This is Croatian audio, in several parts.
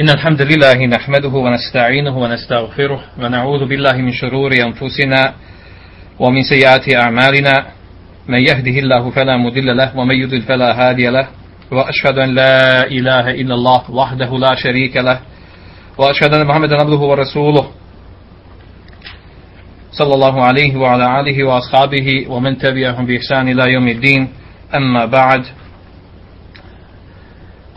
إن الحمد لله نحمده ونستعينه ونستغفره ونعوذ بالله من شرور أنفسنا ومن سيئات أعمالنا. من يهده الله فلا مضل له ومن يضلل فلا هادي له. وأشهد أن لا إله إلا الله وحده لا شريك له. وأشهد أن محمدا عبده ورسوله صلى الله عليه وعلى آله وأصحابه ومن تبعهم بإحسان إلى يوم الدين. أما بعد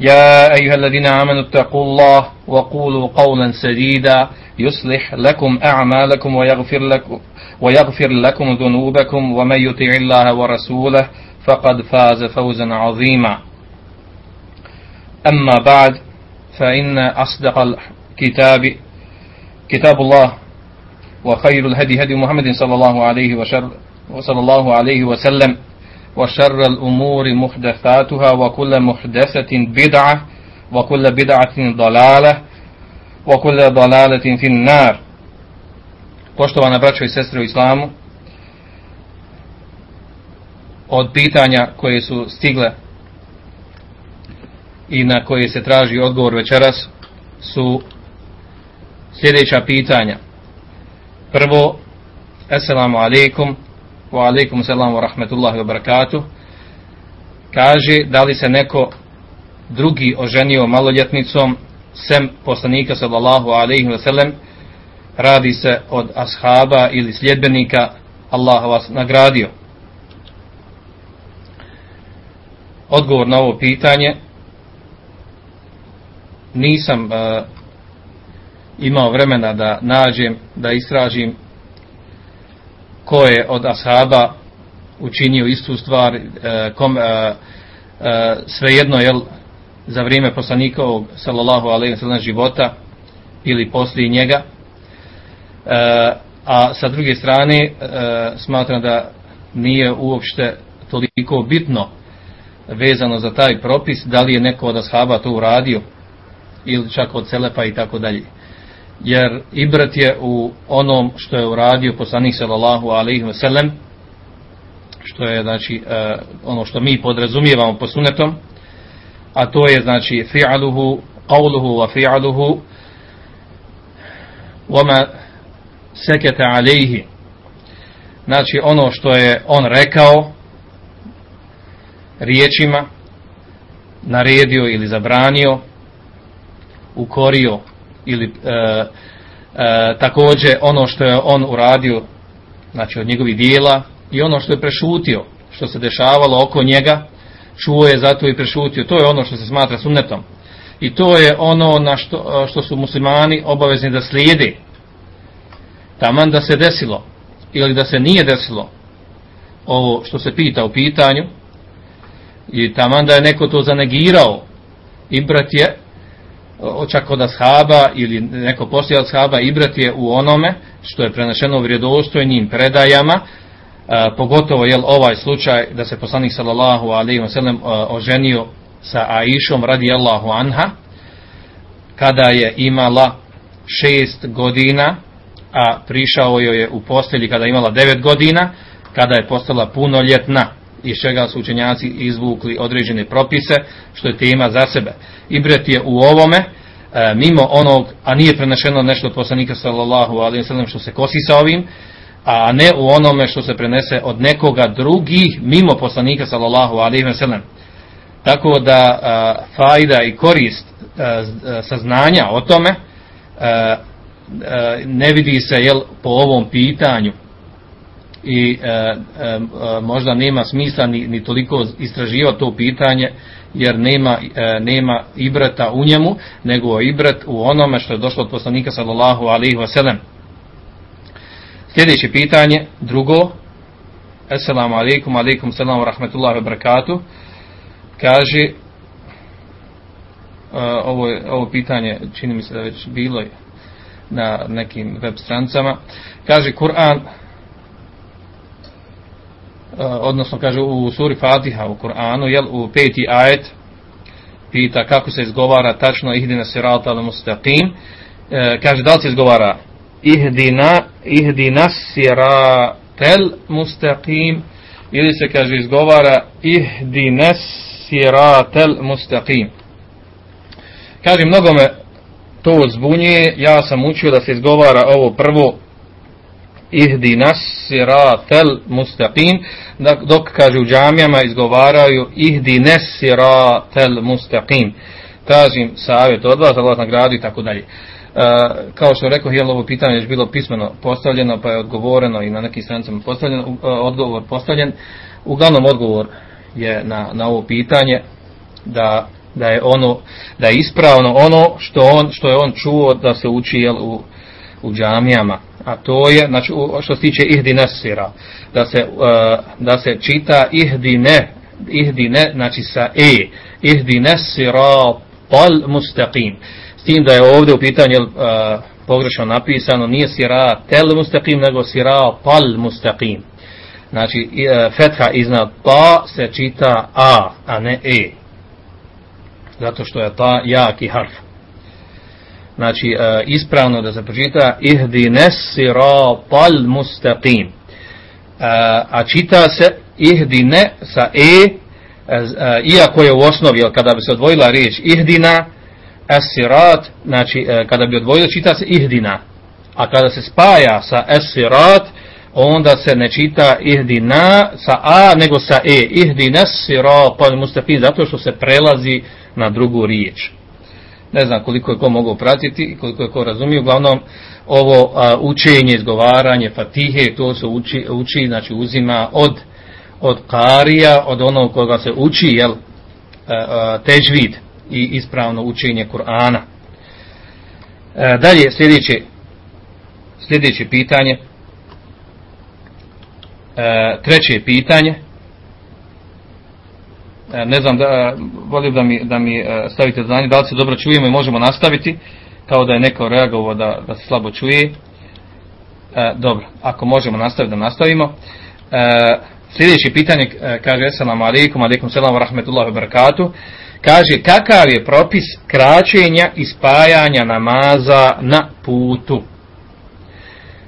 يا أيها الذين آمنوا اتقوا الله وقولوا قولا سديدا يصلح لكم أعمالكم ويغفر لكم, ويغفر لكم ذنوبكم ومن يطع الله ورسوله فقد فاز فوزا عظيما. أما بعد فإن أصدق الكتاب كتاب الله وخير الهدي هدي محمد صلى الله عليه وشر وصلى الله عليه وسلم. وشر الأمور محدثاتها وكل محدثة بدعة وكل بدعة ضلالة وكل ضلالة في النار Poštovana braćo i sestre u islamu, od pitanja koje su stigle i na koje se traži odgovor večeras su sljedeća pitanja. Prvo, Assalamu alaikum, wa alaikum salam wa rahmetullahi wa barakatuh, kaže da li se neko drugi oženio maloljetnicom sem poslanika sallallahu alaihi wa sallam, radi se od ashaba ili sljedbenika, Allah vas nagradio. Odgovor na ovo pitanje nisam uh, imao vremena da nađem, da istražim ko je od ashaba učinio istu stvar, uh, kom, uh, uh, svejedno je za vrijeme poslanikovog sallallahu alaihi sallam života ili poslije njega. A sa druge strane smatram da nije uopšte toliko bitno vezano za taj propis, da li je neko od ashaba to uradio ili čak od Selepa i tako dalje. Jer ibrat je u onom što je uradio poslanik sallallahu alaihi wa sallam, što je znači uh, ono što mi podrazumijevamo po sunetom, a to je znači fi'aluhu, qavluhu wa fi'aluhu wama sekete alaihi. Znači ono što je on rekao riječima, naredio ili zabranio, ukorio ili e, e, također ono što je on uradio znači od njegovih dijela i ono što je prešutio što se dešavalo oko njega čuo je zato i prešutio. To je ono što se smatra sunnetom. I to je ono na što, što su muslimani obavezni da slijede. Taman da se desilo ili da se nije desilo ovo što se pita u pitanju. I taman da je neko to zanegirao. I brat je čak od ashaba ili neko poslije od ashaba ibrat je u onome što je prenašeno u vrijedostojnim predajama a, pogotovo je ovaj slučaj da se poslanik sallallahu alaihi wa sallam oženio sa Aishom radijallahu anha kada je imala šest godina a prišao joj je u postelji kada je imala devet godina kada je postala punoljetna iz čega su učenjaci izvukli određene propise, što je tema za sebe. Ibret je u ovome, e, mimo onog, a nije prenašeno nešto od poslanika sallallahu alaihi sallam što se kosi sa ovim, a ne u onome što se prenese od nekoga drugih mimo poslanika sallallahu alaihi sallam. Tako da a, fajda i korist a, saznanja o tome a, a, ne vidi se jel, po ovom pitanju i e, e, možda nema smisla ni, ni toliko istraživati to pitanje jer nema, e, nema ibrata u njemu nego ibrat u onome što je došlo od poslanika sallallahu alaihi wasallam sljedeće pitanje drugo assalamu alaikum alaikum salamu rahmetullahi wa barakatuh kaže ovo, ovo pitanje čini mi se da već bilo na nekim web strancama. Kaže Kur'an odnosno kaže u suri Fatiha u Kur'anu, jel u peti ajet pita kako se izgovara tačno ihdina sirata al mustaqim. Kaže da li se izgovara ihdina ihdina siratel mustaqim ili se kaže izgovara ihdina siratel mustaqim. Kaže mnogome to zbunjuje ja sam učio da se izgovara ovo prvo ihdi nasiratel mustaqim. Dok kaže u džamijama izgovaraju ihdi nasiratel mustaqim. Tražim savjet od vas Allah nagradi i tako dalje. Uh, kao što rekao, je ovo pitanje je bilo pismeno postavljeno, pa je odgovoreno i na nekim stranicama postavljeno, uh, odgovor postavljen. Uglavnom odgovor je na, na ovo pitanje da, da je ono da je ispravno ono što on što je on čuo da se uči jel, u, u džamijama a to je znači što se tiče ihdine sira da se uh, da se čita ihdine ihdine znači sa e ihdine sira pal mustaqim. S tim da je ovdje u pitanju uh, pogrešno napisano nije sira tel mustaqim nego sira pal mustaqim. Znači uh, fetha iznad pa se čita a a ne e. Zato što je ta jaki harf znači uh, ispravno da se pročita ihdi nesiratal mustaqim. Uh, a čita se ihdi ne sa e uh, iako je u osnovi kada bi se odvojila riječ ihdina esirat znači uh, kada bi odvojila čita se ihdina a kada se spaja sa esirat onda se ne čita ihdina sa a nego sa e ihdi nesiratal mustaqim zato što se prelazi na drugu riječ ne znam koliko je ko mogao pratiti i koliko je ko razumio, uglavnom ovo a, učenje, izgovaranje, fatihe, to se uči, uči znači uzima od, od karija, od onog koga se uči, jel, težvid i ispravno učenje Kur'ana. Dalje, sljedeće, sljedeće pitanje, treće pitanje, ne znam, da, volim da mi, da mi e, stavite znanje, da li se dobro čujemo i možemo nastaviti, kao da je neko reagovao da, da se slabo čuje. E, dobro, ako možemo nastaviti, da nastavimo. E, sljedeće pitanje, e, kaže, assalamu alaikum, alaikum salam, rahmetullahi barakatuh, kaže, kakav je propis kraćenja i spajanja namaza na putu?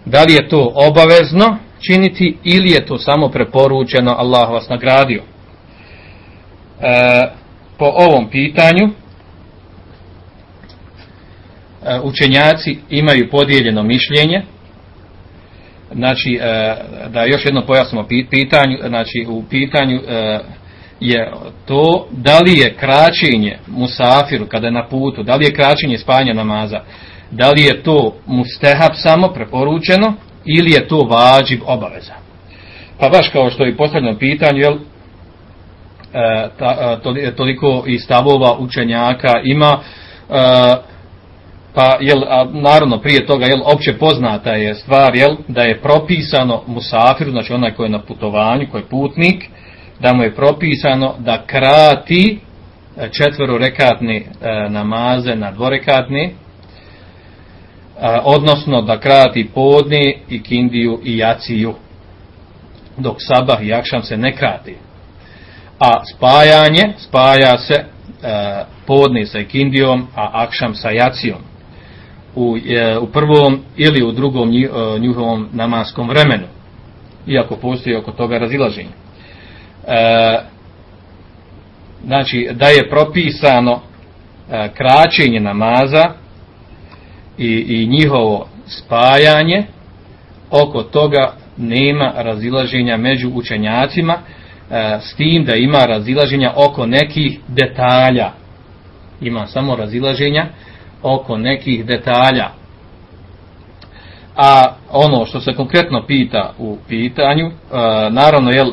Da li je to obavezno činiti ili je to samo preporučeno, Allah vas nagradio? E, po ovom pitanju e, učenjaci imaju podijeljeno mišljenje. Znači e, da još jedno pojasnimo pitanju znači u pitanju je to da li je kraćenje musafiru kada je na putu da li je kraćenje spajanja namaza da li je to mustehab samo preporučeno ili je to vađiv obaveza? Pa baš kao što je postavljeno pitanje jel, toliko i stavova učenjaka ima e, pa jel a, naravno prije toga jel opće poznata je stvar jel da je propisano musafir znači onaj koji je na putovanju koji je putnik da mu je propisano da krati e, četvero rekatne e, namaze na dvorekatne e, odnosno da krati podne i kindiju i jaciju dok sabah i akšam se ne krati a spajanje spaja se e, podne sa ikindijom, a akšam sa jacijom. U, e, u prvom ili u drugom nji, e, njihovom namaskom vremenu iako postoji oko toga razilaženje. E, znači da je propisano e, kraćenje namaza i, i njihovo spajanje oko toga nema razilaženja među učenjacima s tim da ima razilaženja oko nekih detalja. Ima samo razilaženja oko nekih detalja. A ono što se konkretno pita u pitanju, e, naravno je e,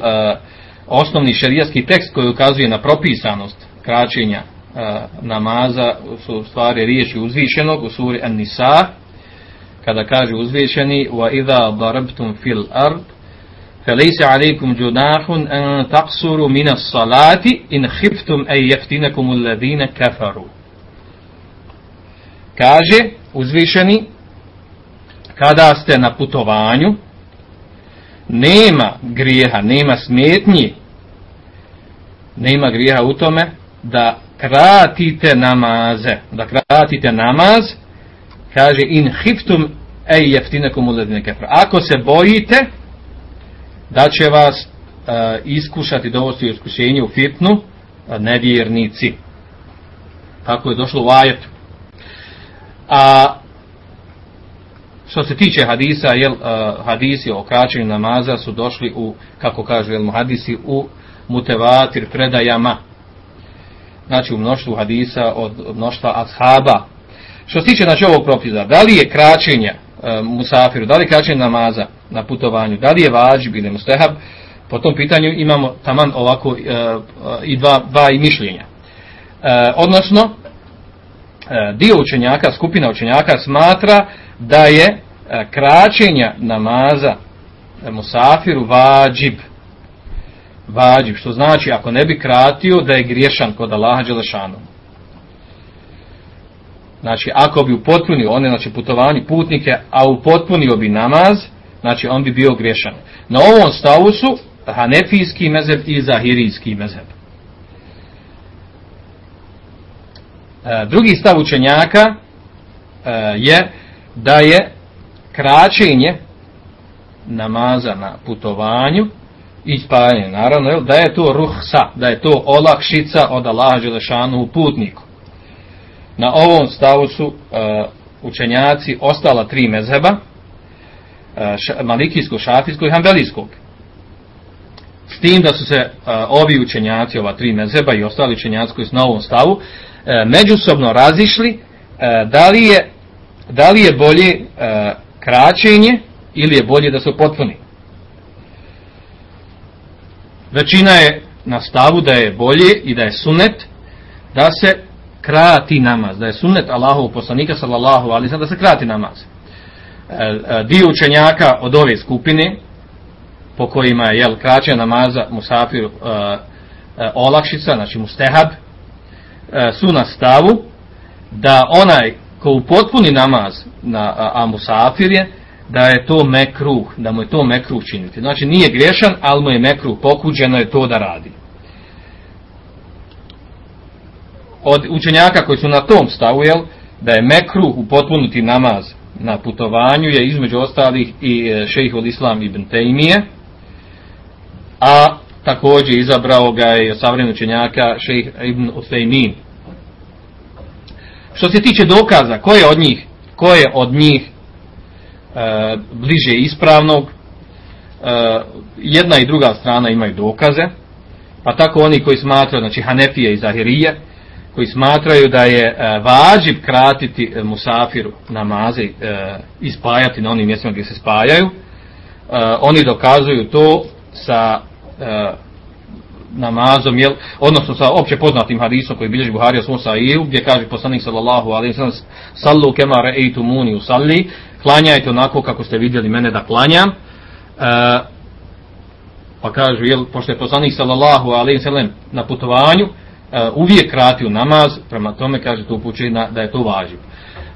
osnovni šerijski tekst koji ukazuje na propisanost kraćenja namaza su stvari riječi uzvišenog u suri An-Nisa kada kaže uzvišeni wa idha darabtum fil ard فليس عليكم جناح أن تقصروا من الصلاة إن خفتم أن يفتنكم الذين كفروا Kaže uzvišeni, kada ste na putovanju, nema grijeha, nema smetnji, nema grijeha u tome da kratite namaze, da kratite namaz, kaže in hiftum ej jeftinekum uledine kefra. Ako se bojite da će vas uh, iskušati, dovesti u iskušenje u fitnu uh, nevjernici. Tako je došlo u ajetu. A što se tiče hadisa, jel, uh, hadisi o kraćenju namaza su došli u, kako kažu jel, hadisi, u mutevatir predajama. Znači u mnoštvu hadisa od mnoštva ashaba. Što se tiče znači, ovog propisa, da li je kraćenje uh, musafiru, da li je kraćenje namaza na putovanju, da li je vađib ili mustehab, po tom pitanju imamo taman ovako uh, i dva, dva i mišljenja. Uh, odnosno, uh, dio učenjaka, skupina učenjaka smatra da je kraćenja namaza musafiru vađib. Vađib, što znači ako ne bi kratio da je griješan kod Allaha Đelešanu. Znači ako bi upotpunio one znači putovanje putnike, a upotpunio bi namaz, znači on bi bio griješan. Na ovom stavu su hanefijski mezeb i zahirijski mezeb. Drugi stav učenjaka je da je kraćenje namaza na putovanju i spajanje, naravno, da je to ruhsa, da je to olakšica od Allaha Želešanu u putniku. Na ovom stavu su uh, učenjaci ostala tri mezheba, malikijskog, šafijskog i hambelijskog. S tim da su se uh, ovi učenjaci, ova tri mezheba i ostali učenjaci koji su na ovom stavu, uh, međusobno razišli da li je da li je bolje kraćenje ili je bolje da se potpuni. Većina je na stavu da je bolje i da je sunet da se krati namaz, da je sunet Allahov poslanika sallallahu alaihi da se krati namaz. E, e, dio učenjaka od ove skupine po kojima je jel, kraćenje namaza musafir e, e, olakšica, znači mustehab, su na stavu da onaj ko upotpuni namaz na a musafir je, da je to mekruh, da mu je to mekruh činiti. Znači nije griješan, ali mu je mekruh, pokuđeno je to da radi. Od učenjaka koji su na tom stavu, jel, da je mekruh upotpuniti namaz na putovanju, je između ostalih i e, šejih od Islam ibn Tejmije, a također izabrao ga je savremeni učenjaka šejih ibn Usejmin. Što se tiče dokaza, ko je od njih, ko je od njih e, bliže ispravnog, e, jedna i druga strana imaju dokaze, pa tako oni koji smatraju, znači Hanefije i Zahirije, koji smatraju da je e, vađib kratiti e, musafiru namaze e, i spajati na onim mjestima gdje se spajaju, e, oni dokazuju to sa e, namazom, jel, odnosno sa opće poznatim hadisom koji bilježi Buhari o svom sahiju, gdje kaže poslanik sallallahu alaihi sallam, sallu kema re'eitu muni u salli, klanjajte onako kako ste vidjeli mene da klanjam, pa kažu, jel, pošto je poslanik sallallahu alaihi sallam na putovanju, uvijek kratio namaz, prema tome kaže to upućuje da je to važiv.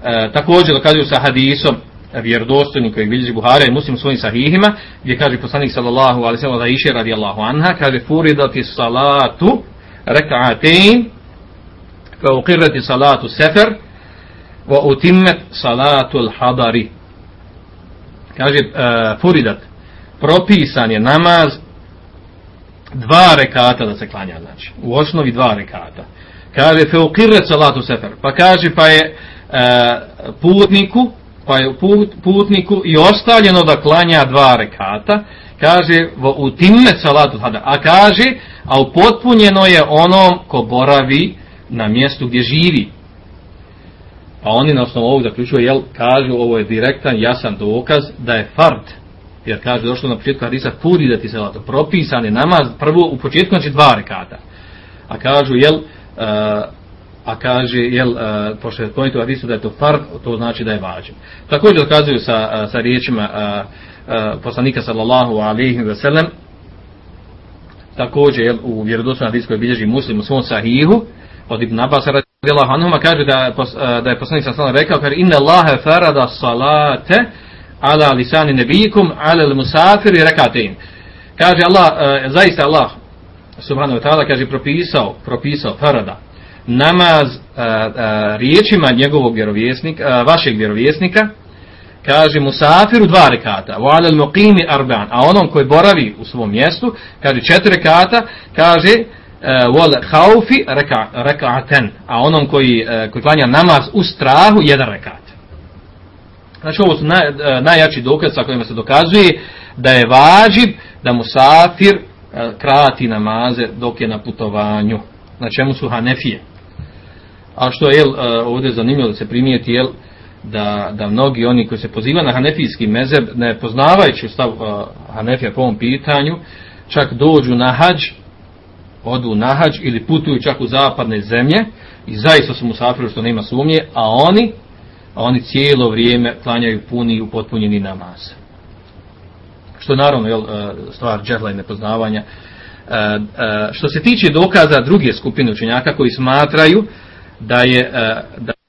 E, također dokazuju sa hadisom, vjerodostojni koji bilježi Buhari i muslim svojim sahihima, gdje kaže poslanik sallallahu alaihi sallam da iše radijallahu anha, kaže furidati salatu reka'atein, fa uqirrati salatu sefer, wa utimmet salatu al-hadari. Kaže, uh, furidat, propisan je namaz dva rekata da se klanja, znači, u osnovi dva rekata. Kaže, fa uqirrat salatu sefer, pa kaže, pa je uh, putniku, pa je put, putniku i ostavljeno da klanja dva rekata, kaže u timme salatu hada, a kaže, a upotpunjeno je onom ko boravi na mjestu gdje živi. Pa oni na osnovu ovog zaključuju, jel, kažu, ovo je direktan, jasan dokaz da je fard, jer kaže, došlo na početku hadisa, furi da ti salatu, propisan je namaz, prvo u početku znači dva rekata, a kažu, jel, uh, a kaže, jel, uh, pošto je pojento u da je to fard, to znači da je vađen. Također dokazuju sa, uh, sa riječima uh, poslanika sallallahu alaihi wa sallam, također, jel, u vjerodostojnom hadisu koji bilježi muslim u svom sahihu, od Ibn Abbas radijallahu anhuma kaže da, da je poslanik sa rekao, kaže inna Allahe farada salate ala lisani nebikum ala musafiri rekatein. Kaže Allah, zaista Allah subhanahu wa ta'ala kaže propisao, propisao farada namaz riječima njegovog vjerovjesnika, vašeg vjerovjesnika, kaže musafiru dva rekata, wa al muqimi arban, a onom koji boravi u svom mjestu, kaže četiri rekata, kaže wal khaufi rak'atan, a onom koji koji klanja namaz u strahu jedan rekat. Znači ovo su naj, najjači dokaz sa kojima se dokazuje da je važib da musafir krati namaze dok je na putovanju. Na čemu su Hanefije. A što je jel, ovdje zanimljivo da se primijeti jel, da, da mnogi oni koji se pozivaju na hanefijski mezeb ne poznavajući stav Hanefija po ovom pitanju čak dođu na hađ odu na hađ ili putuju čak u zapadne zemlje i zaista su musafiru što nema sumnje a oni a oni cijelo vrijeme klanjaju puni i upotpunjeni namaz. Što naravno je e, stvar džehla i nepoznavanja. E, e, što se tiče dokaza druge skupine učenjaka koji smatraju da je,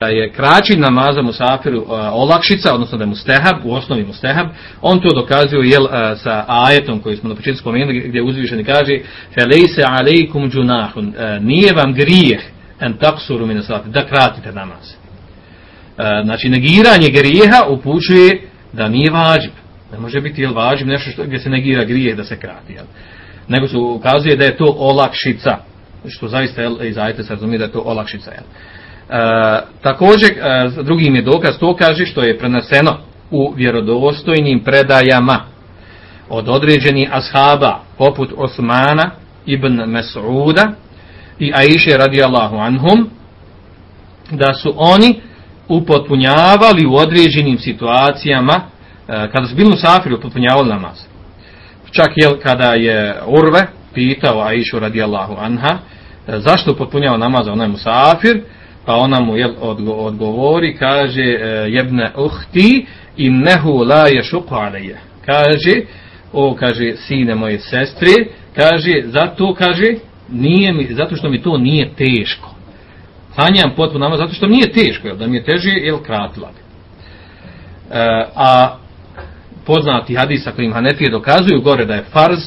da je kraći namaza musafiru olakšica, odnosno da je mustehab, u osnovi mustehab, on to dokazuje jel, sa ajetom koji smo na početku spomenuli gdje uzvišeni kaže Felejse alejkum džunahun, nije vam grijeh en taksuru da kratite namaz. Znači, negiranje grijeha upućuje da nije vađib. Ne može biti jel, vađib nešto što, gdje se negira grijeh da se krati. Jel. Nego se ukazuje da je to olakšica što zaista jel, iz ajte se razumije da je to olakšica. Jel. E, također, e, drugi im je dokaz, to kaže što je preneseno u vjerodostojnim predajama od određenih ashaba, poput Osmana ibn Mes'uda i Aisha radijallahu anhum, da su oni upotpunjavali u određenim situacijama, e, kada su bili u Safiru, upotpunjavali namaz. Čak jel, kada je Urve, pitao Aishu radijallahu anha e, zašto potpunjava namaz onaj musafir pa ona mu jel, odgovori kaže e, jebne uhti innehu la yashuqu alayya. Kaže o kaže sine moje sestre kaže zato kaže nije mi zato što mi to nije teško sanjam potpuno namaz zato što nije teško jel, da mi je teže jel kratila e, a poznati hadisa kojim Hanefije dokazuju gore da je farz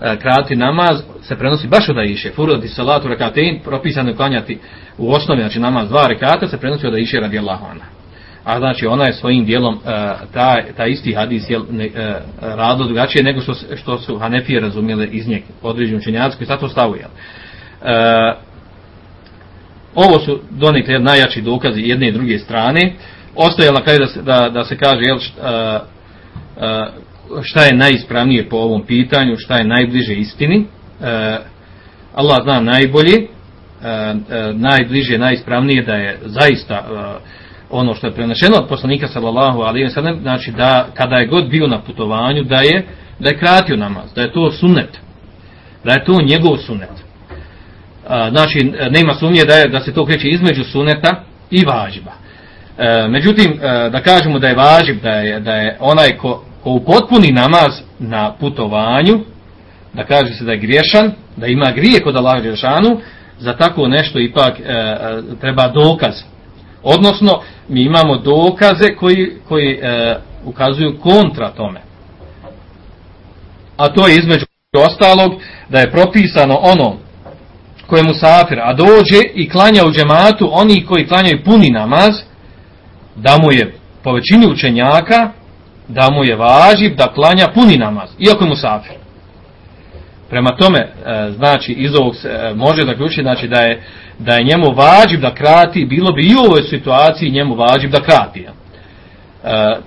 E, krati namaz se prenosi baš od Aisha. Furodi salatu rekatein, propisano je klanjati u osnovi, znači namaz dva rekata, se prenosi od Aisha radijallahu anha. A znači ona je svojim dijelom uh, taj, taj isti hadis jel, ne, uh, radilo drugačije nego što, što su Hanefije razumjele iz njeg određenu učenjaci koji sad to stavuje. Uh, ovo su donekle najjači dokazi jedne i druge strane. Ostaje na kraju da se, da, da se kaže jel, šta je najispravnije po ovom pitanju, šta je najbliže istini. E, Allah zna najbolje, e, e, najbliže, najispravnije da je zaista ono što je prenašeno od poslanika sallallahu alejhi ve sellem, znači da kada je god bio na putovanju da je da je kratio namaz, da je to sunnet. Da je to njegov sunnet. E, znači nema sumnje da je da se to kreće između suneta i važiba. E, međutim e, da kažemo da je važib da je da je onaj ko ko upotpuni namaz na putovanju, da kaže se da je griješan, da ima grije kod Allaha Đelšanu, za tako nešto ipak e, e, treba dokaz. Odnosno, mi imamo dokaze koji, koji e, ukazuju kontra tome. A to je između ostalog da je propisano ono koje mu safir, a dođe i klanja u džematu oni koji klanjaju puni namaz, da mu je po većini učenjaka da mu je važiv da klanja puni namaz, iako je mu safir. Prema tome, e, znači, iz ovog se e, može zaključiti znači, da, je, da je njemu važiv da krati, bilo bi i u ovoj situaciji njemu važiv da krati. E,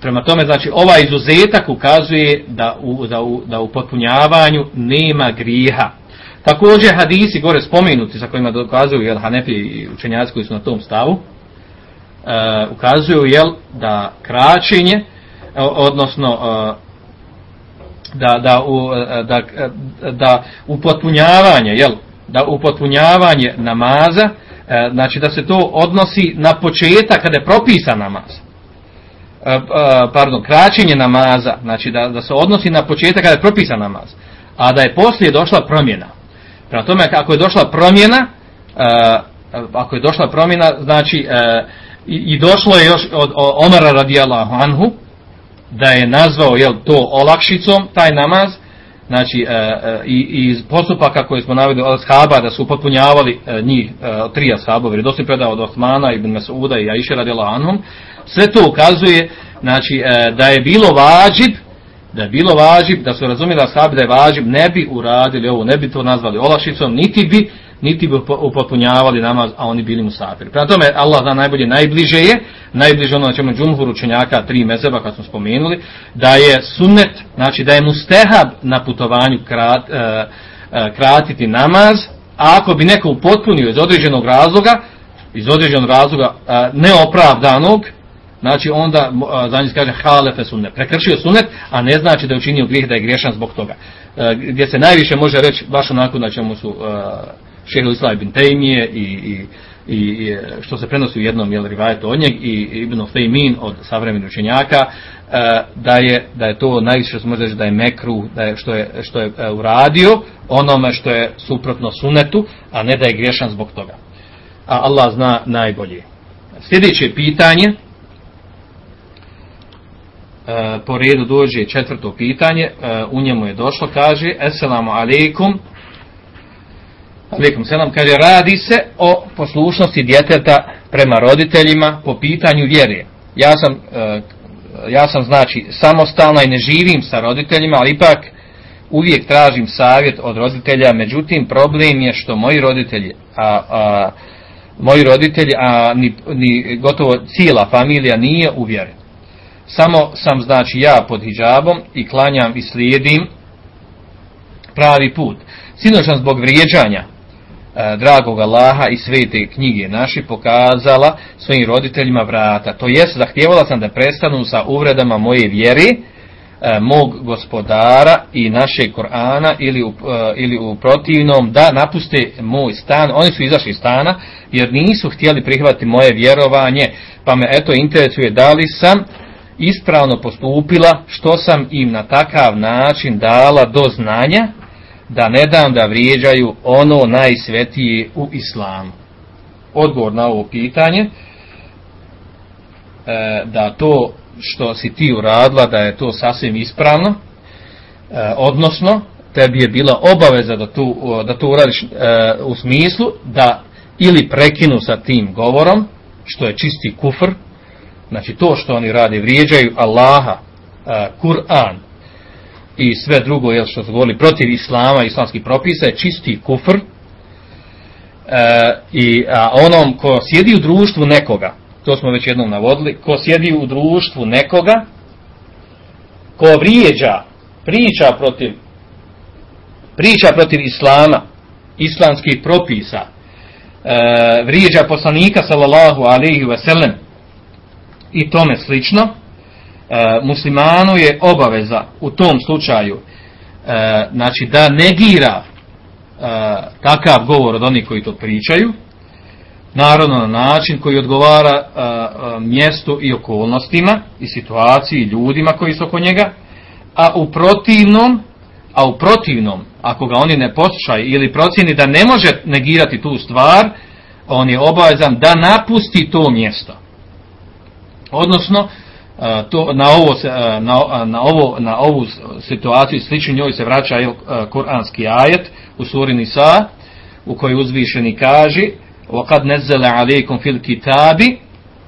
prema tome, znači, ovaj izuzetak ukazuje da u, da u, da u potpunjavanju nema grijeha. Također, hadisi gore spomenuti sa kojima dokazuju jel, Hanefi i učenjaci koji su na tom stavu, uh, ukazuju jel, da kraćenje odnosno da da u da da upotpunjavanje jel da upotpunjavanje namaza znači da se to odnosi na početak kada je propisan namaz. Pardon kraćenje namaza znači da da se odnosi na početak kada je propisan namaz a da je poslije došla promjena prema tome ako je došla promjena ako je došla promjena, znači e, i, došlo je još od, Omara radijallahu anhu, da je nazvao jel, to olakšicom, taj namaz, znači e, e, i, iz postupaka koje smo naveli od shaba da su potpunjavali njih tri ashaba, vjerodostojni predao od Osmana ibn Mesuda i Aisha radijallahu anhum, sve to ukazuje znači da je bilo vađib da je bilo važib, da su razumjeli ashabi da je važib, ne bi uradili ovo, ne bi to nazvali olašicom, niti bi niti bi upotpunjavali namaz, a oni bili musafiri. Prema tome, Allah zna najbolje, najbliže je, najbliže ono na čemu džumhur učenjaka, tri mezeba, kad smo spomenuli, da je sunnet, znači da je mustehab na putovanju krat, e, e, kratiti namaz, a ako bi neko upotpunio iz određenog razloga, iz određenog razloga e, neopravdanog, znači onda za njih kaže halefe sunnet, prekršio sunnet, a ne znači da je učinio grijeh da je griješan zbog toga. E, gdje se najviše može reći baš onako na čemu su šehr Islam ibn Tejmije i, i, i, što se prenosi u jednom jel, rivajetu od njeg i Ibn Fejmin od savremenih učenjaka e, da je, da je to najviše što se može reći da je mekru, da je, što je, što je e, uradio onome što je suprotno sunetu, a ne da je griješan zbog toga. A Allah zna najbolje. Sljedeće pitanje e, po redu dođe četvrto pitanje, u njemu je došlo, kaže Esselamu alaikum Alikum selam, kaže, radi se o poslušnosti djeteta prema roditeljima po pitanju vjere. Ja sam, e, ja sam znači samostalna i ne živim sa roditeljima, ali ipak uvijek tražim savjet od roditelja, međutim problem je što moji roditelji, a, a moji roditelji, a ni, ni gotovo cijela familija nije u vjeri. Samo sam znači ja pod hijabom i klanjam i slijedim pravi put. Sinoć zbog vrijeđanja E, dragog Allaha i svete knjige naši pokazala svojim roditeljima vrata. To jest, zahtijevala sam da prestanu sa uvredama moje vjere, e, mog gospodara i naše Korana ili u, e, ili u protivnom da napuste moj stan. Oni su izašli iz stana jer nisu htjeli prihvatiti moje vjerovanje. Pa me eto interesuje da li sam ispravno postupila što sam im na takav način dala do znanja da ne dam da vrijeđaju ono najsvetije u islamu. Odgovor na ovo pitanje, e, da to što si ti uradila, da je to sasvim ispravno, e, odnosno, tebi je bila obaveza da, tu, da to uradiš e, u smislu da ili prekinu sa tim govorom, što je čisti kufr, znači to što oni radi, vrijeđaju Allaha, Kur'an, i sve drugo je što su govorili protiv islama islamskih propisa je čisti kufr. E, i a onom ko sjedi u društvu nekoga to smo već jednom navodili ko sjedi u društvu nekoga ko vrijeđa priča protiv priča protiv islama islamskih propisa e, vrijeđa poslanika sallallahu alaihi ve sellem i tome slično e, muslimanu je obaveza u tom slučaju e, znači da negira e, takav govor od onih koji to pričaju naravno na način koji odgovara mjestu i okolnostima i situaciji i ljudima koji su oko njega a u protivnom a u protivnom ako ga oni ne poslušaju ili procjeni da ne može negirati tu stvar on je obavezan da napusti to mjesto odnosno to na ovo na, na ovo na ovu situaciju slično njoj se vraća je kuranski ajet u suri Nisa u kojoj uzvišeni kaže nazzala alaykum fil kitabi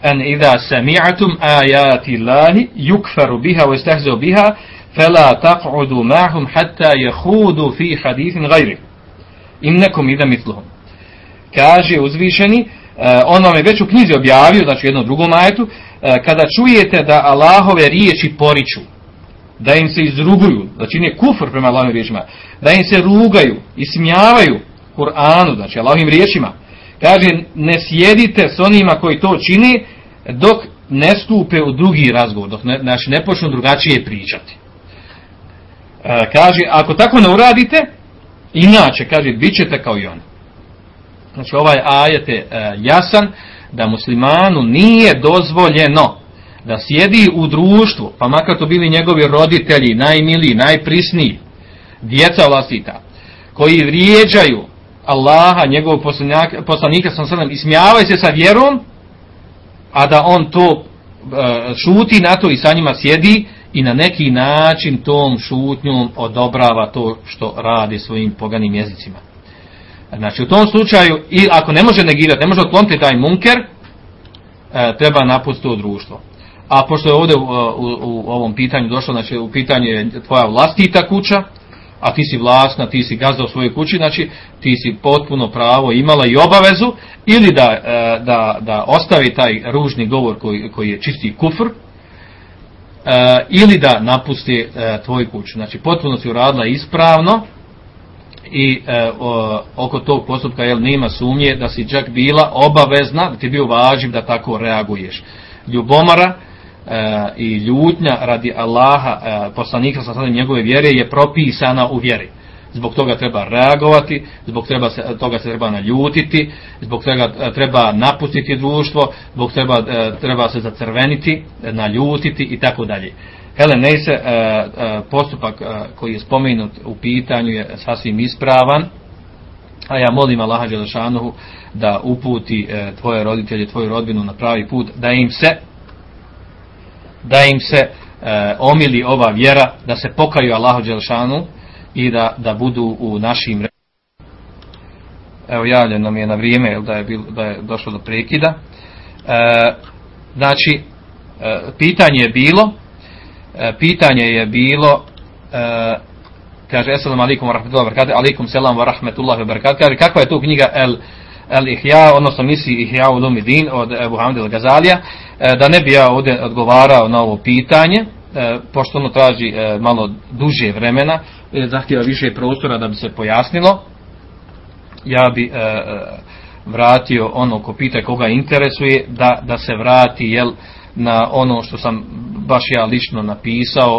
an idha sami'tum ayati llahi yukfaru biha wa yastahzi'u biha fala taq'udu ma'hum hatta yakhudu fi hadithin ghayri innakum idha mithluhum. Kaže uzvišeni on je već u knjizi objavio znači u jednom drugom ajetu E, kada čujete da Allahove riječi poriču, da im se izruguju, da čine kufr prema Allahovim riječima, da im se rugaju i smijavaju Kur'anu, znači Allahovim riječima, kaže ne sjedite s onima koji to čini dok ne stupe u drugi razgovor, dok ne, znači ne počnu drugačije pričati. E, kaže, ako tako ne uradite, inače, kaže, bit ćete kao i oni. Znači ovaj ajet je e, jasan, da muslimanu nije dozvoljeno da sjedi u društvu, pa makar to bili njegovi roditelji, najmiliji, najprisniji, djeca vlastita, koji vrijeđaju Allaha, njegovog poslanika, sam sredem, ismijavaju se sa vjerom, a da on to e, šuti na to i sa njima sjedi i na neki način tom šutnjom odobrava to što radi svojim poganim jezicima. Znači u tom slučaju, i ako ne može negirati, ne može otkloniti taj munker, e, treba napustiti to društvo. A pošto je ovdje u, u, u ovom pitanju došlo, znači u pitanju je tvoja vlastita kuća, a ti si vlasna, ti si gazda u svojoj kući, znači ti si potpuno pravo imala i obavezu ili da, e, da, da ostavi taj ružni govor koji, koji je čisti kufr, e, ili da napusti e, tvoju kuću. Znači potpuno si uradila ispravno i oko tog postupka jel, nema sumnje da si čak bila obavezna, da ti bio važiv da tako reaguješ. Ljubomara, e, i ljutnja radi Allaha, e, poslanika sa sada njegove vjere je propisana u vjeri. Zbog toga treba reagovati, zbog treba se, toga se treba naljutiti, zbog toga e, treba napustiti društvo, zbog treba, e, treba se zacrveniti, naljutiti i tako dalje. Helen Neise, e, postupak koji je spomenut u pitanju je sasvim ispravan, a ja molim Allaha Đelešanuhu da uputi tvoje roditelje, tvoju rodbinu na pravi put, da im se da im se e, omili ova vjera, da se pokaju Allahu Đelšanu i da, da budu u našim Evo javljeno mi je na vrijeme da je, bil, da je došlo do prekida. E, znači, e, pitanje je bilo, e, pitanje je bilo, e, kaže, Assalamu alaikum wa rahmatullahi wa barakatuh, alaikum salam wa rahmatullahi wa barakatuh, kaže, kakva je tu knjiga El, El Ihya, odnosno misli Ihya u Lumidin od Ebu Hamid El Gazalija, e, da ne bi ja ovdje odgovarao na ovo pitanje, e, pošto ono traži e, malo duže vremena, zahtjeva više prostora da bi se pojasnilo, ja bi vratio ono ko pita koga interesuje, da, da se vrati jel, na ono što sam baš ja lično napisao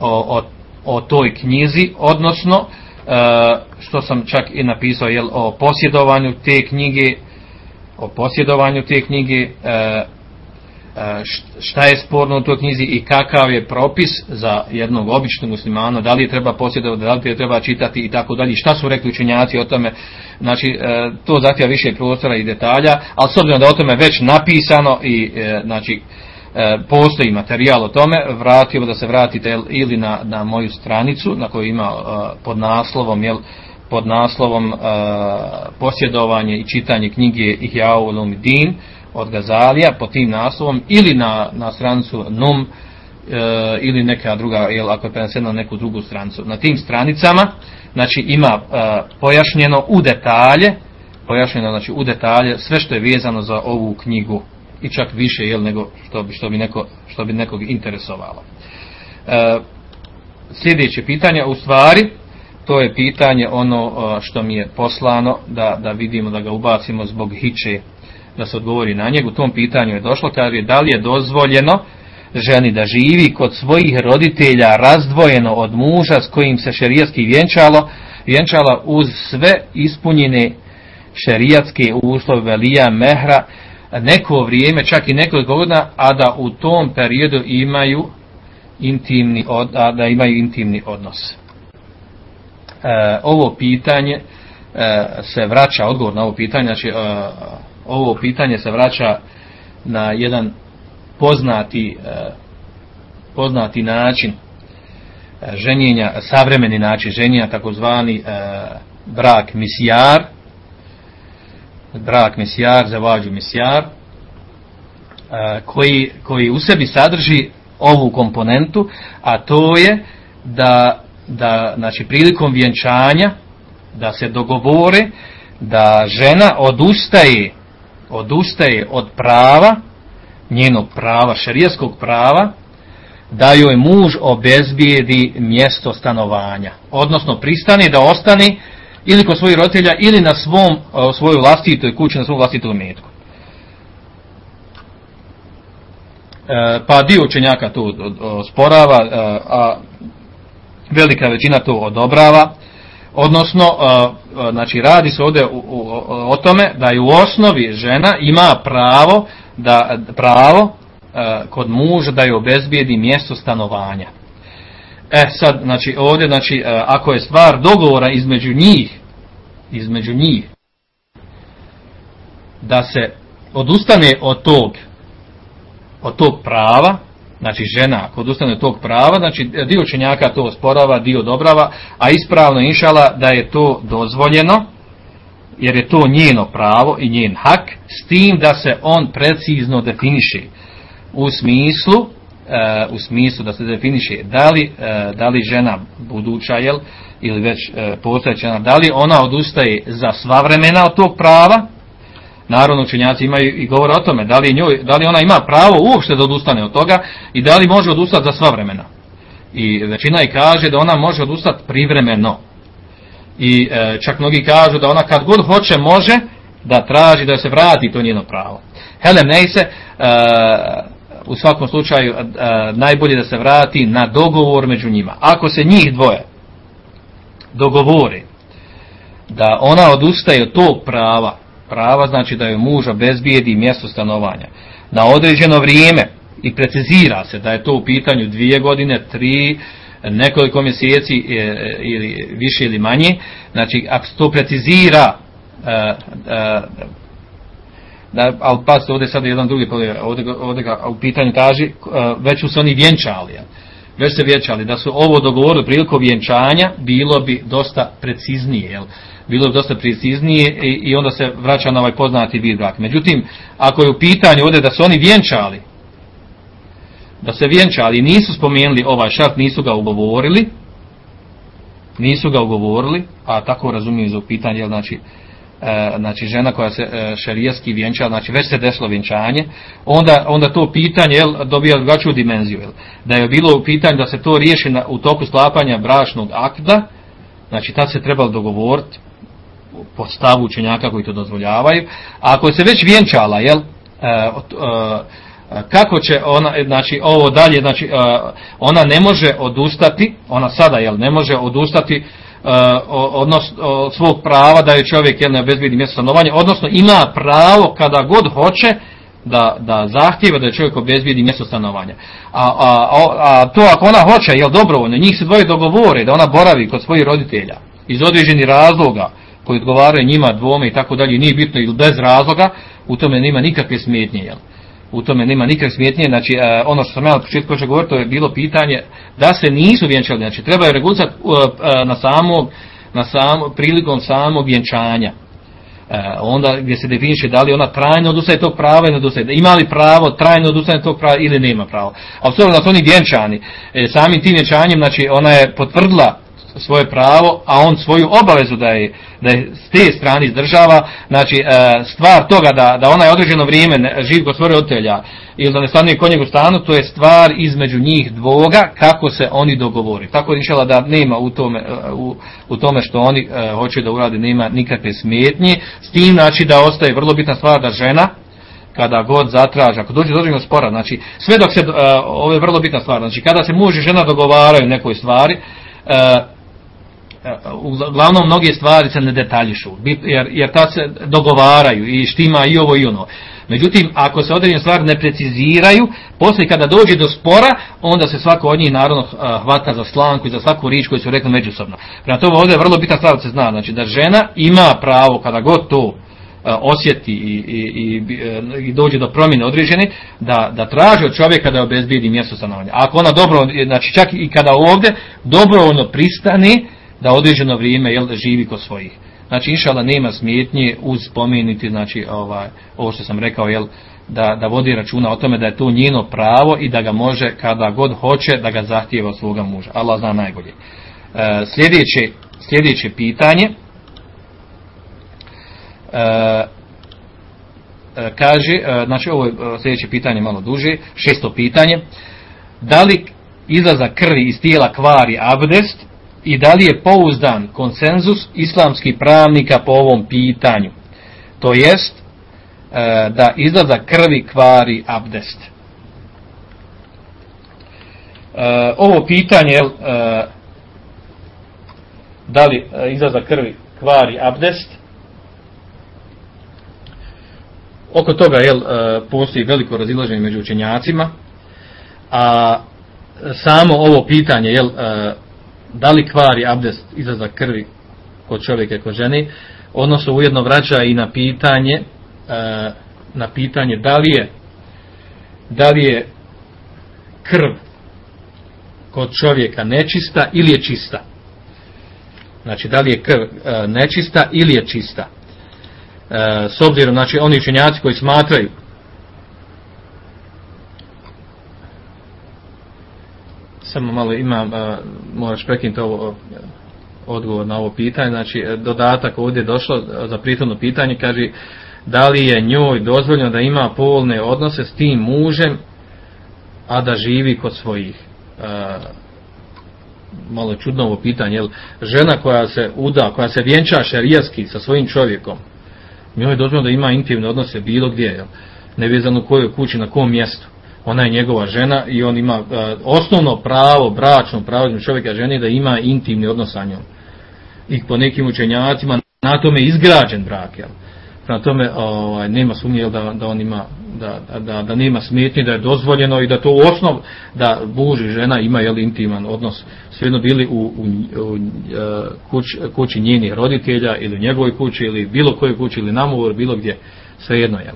o, o, o toj knjizi, odnosno, E, što sam čak i napisao jel, o posjedovanju te knjige o posjedovanju te knjige e, e, šta je sporno u toj knjizi i kakav je propis za jednog običnog muslimana, da li je treba posjedovati, da li je treba čitati i tako dalje, šta su rekli učenjaci o tome, znači to zahtjeva više prostora i detalja, ali s obzirom da je o tome već napisano i znači e, postoji materijal o tome, vratimo da se vratite ili na, na moju stranicu na kojoj ima e, pod naslovom jel, pod naslovom e, posjedovanje i čitanje knjige Ihya ulum din od Gazalija pod tim naslovom ili na, na stranicu Num e, ili neka druga, jel, ako je preneseno na neku drugu stranicu. Na tim stranicama znači ima e, pojašnjeno u detalje pojašnjeno znači u detalje sve što je vezano za ovu knjigu i čak više jel nego što bi što bi neko što bi nekog interesovalo. E, sljedeće pitanje u stvari to je pitanje ono e, što mi je poslano da da vidimo da ga ubacimo zbog hiče da se odgovori na njegu. U tom pitanju je došlo kaže da li je dozvoljeno ženi da živi kod svojih roditelja razdvojeno od muža s kojim se šerijatski vjenčalo, vjenčala uz sve ispunjene šerijatske uslove velija mehra neko vrijeme, čak i nekoliko godina, a da u tom periodu imaju intimni a da imaju intimni odnos. E, ovo pitanje e, se vraća, odgovor na ovo pitanje, znači e, ovo pitanje se vraća na jedan poznati poznati način ženjenja, savremeni način ženjenja, takozvani brak misijar, brak mesijar, zavađu mesijar, koji, koji u sebi sadrži ovu komponentu, a to je da, da znači, prilikom vjenčanja da se dogovore da žena odustaje odustaje od prava njenog prava, šarijeskog prava da joj muž obezbijedi mjesto stanovanja odnosno pristane da ostane ili kod svojih roditelja ili na svom svojoj vlastitoj kući, na svom vlastitom metku. E, pa dio učenjaka to sporava, e, a velika većina to odobrava. Odnosno, e, znači radi se ovdje o tome da je u osnovi žena ima pravo da pravo kod muža da je obezbijedi mjesto stanovanja. E sad, znači ovdje, znači, e, ako je stvar dogovora između njih, između njih da se odustane od tog od tog prava znači žena ako odustane od tog prava znači dio učenjaka to osporava dio dobrava a ispravno inšala da je to dozvoljeno jer je to njeno pravo i njen hak s tim da se on precizno definiše. U smislu e, u smislu da se definiše da li, e, da li žena buduća jel, ili već e, postojeća da li ona odustaje za sva vremena od tog prava? Naravno učenjaci imaju i govore o tome da li, njoj, da li ona ima pravo uopšte da odustane od toga i da li može odustati za sva vremena i većina i kaže da ona može odustati privremeno. I e, čak mnogi kažu da ona kad god hoće može da traži da se vrati to njeno pravo. Helen Neise e, u svakom slučaju e, najbolje da se vrati na dogovor među njima. Ako se njih dvoje dogovori da ona odustaje od tog prava prava znači da je muža bezbijedi mjesto stanovanja na određeno vrijeme i precizira se da je to u pitanju dvije godine, tri, nekoliko mjeseci e, ili više ili manje, znači ako se to precizira e, e, da, ali pazite ovdje sad jedan drugi ovdje, ovdje ga u pitanju kaže već su se oni vjenčali već se vjenčali da su ovo dogovorili prilikom vjenčanja bilo bi dosta preciznije jel? bilo bi dosta preciznije i, i onda se vraća na ovaj poznati vid braka. Međutim, ako je u pitanju ovdje da su oni vjenčali, da se vjenčali, nisu spomenuli ovaj šart, nisu ga ugovorili, nisu ga ugovorili, a tako razumijem za pitanje, jel, znači, e, znači žena koja se e, šerijaski vjenčala, znači već se desilo vjenčanje, onda, onda to pitanje jel, dobija drugačiju dimenziju. Jel, da je bilo u pitanju da se to riješi na, u toku sklapanja brašnog akda, znači tad se trebalo dogovoriti, po stavu učenjaka koji to dozvoljavaju. A ako se već vjenčala, jel, e, e, kako će ona, znači ovo dalje, znači e, ona ne može odustati, ona sada jel, ne može odustati odnos od svog prava da je čovjek jel, ne obezbedi mjesto stanovanja, odnosno ima pravo kada god hoće da, da zahtjeva da je čovjek obezbedi mjesto stanovanja. A, a, a, to ako ona hoće, jel dobrovoljno, njih se dvoje dogovore da ona boravi kod svojih roditelja iz određenih razloga, koji odgovaraju njima dvome i tako dalje, nije bitno ili bez razloga, u tome nema nikakve smetnje, jel? U tome nema nikakve smetnje, znači uh, ono što sam ja na početku hoće govoriti, to je bilo pitanje da se nisu vjenčali, znači trebaju regulisati uh, uh, na samom, na samom, prilikom samog vjenčanja. Onda gdje se definiše da li ona trajno odustaje tog prava ili odustaje, ima li pravo trajno odustaje tog prava ili nema pravo. A u da su oni vjenčani, e, samim tim vjenčanjem, znači ona je potvrdila svoje pravo, a on svoju obavezu da je, da je s te strane izdržava, znači e, stvar toga da, da ona je određeno vrijeme živ kod svoje roditelja ili da ne stanuje kod njegu stanu, to je stvar između njih dvoga kako se oni dogovori. Tako je išala da nema u tome, e, u, u tome što oni uh, hoće da urade, nema nikakve smetnje, s tim znači da ostaje vrlo bitna stvar da žena, kada god zatraža, ako dođe do određenog spora, znači sve dok se, uh, ovo je vrlo bitna stvar, znači kada se muž i žena dogovaraju nekoj stvari, uh, uglavnom mnoge stvari se ne detaljišu, jer, jer ta se dogovaraju i štima i ovo i ono. Međutim, ako se određene stvari ne preciziraju, poslije kada dođe do spora, onda se svako od njih naravno hvata za slanku i za svaku rič koju su rekli međusobno. Prema tome ovdje je vrlo bitna stvar da se zna, znači da žena ima pravo kada god to osjeti i, i, i, i dođe do promjene određene, da, da traži od čovjeka da obezbijedi mjesto stanovanja. Ako ona dobro, znači čak i kada ovdje dobrovoljno pristane, da određeno vrijeme jel, živi kod svojih. Znači, inšala nema smjetnje uz spomenuti, znači, ovaj, ovo što sam rekao, jel, da, da vodi računa o tome da je to njeno pravo i da ga može kada god hoće da ga zahtijeva od svoga muža. Allah zna najbolje. E, sljedeće, sljedeće pitanje e, e, kaže, e, znači ovo je e, sljedeće pitanje malo duže, šesto pitanje, da li izlaza krvi iz tijela kvari abdest i da li je pouzdan konsenzus islamskih pravnika po ovom pitanju. To jest e, da izlaza krvi kvari abdest. E, ovo pitanje je e, da li e, izlaza krvi kvari abdest oko toga je e, postoji veliko razilaženje među učenjacima a samo ovo pitanje je e, da li kvari abdest izlazak krvi kod čovjeka kod žene, odnosno ujedno vraća i na pitanje e, na pitanje da li je da li je krv kod čovjeka nečista ili je čista. Znači, da li je krv e, nečista ili je čista. E, s obzirom, znači, oni učenjaci koji smatraju samo malo imam, e, moraš prekinuti ovo odgovor na ovo pitanje, znači dodatak ovdje je došlo za pritomno pitanje, kaže da li je njoj dozvoljeno da ima polne odnose s tim mužem, a da živi kod svojih? Malo čudno ovo pitanje, jel, žena koja se uda, koja se vjenča šerijaski sa svojim čovjekom, njoj je dozvoljeno da ima intimne odnose bilo gdje, jel, nevezano u kojoj kući, na kom mjestu. Ona je njegova žena i on ima osnovno pravo, bračno pravo čovjeka žene da ima intimni odnos sa njom. I po nekim učenjacima na tome je izgrađen brak, jel. Prema tome ovaj, nema sumnje da, da on ima da, da, da nema smetnje, da je dozvoljeno i da to u osnov da muž i žena ima jel, intiman odnos svejedno bili u, u, u e, kuć, kući njenih roditelja ili u njegovoj kući ili bilo kojoj kući ili namovor, bilo gdje svejedno je.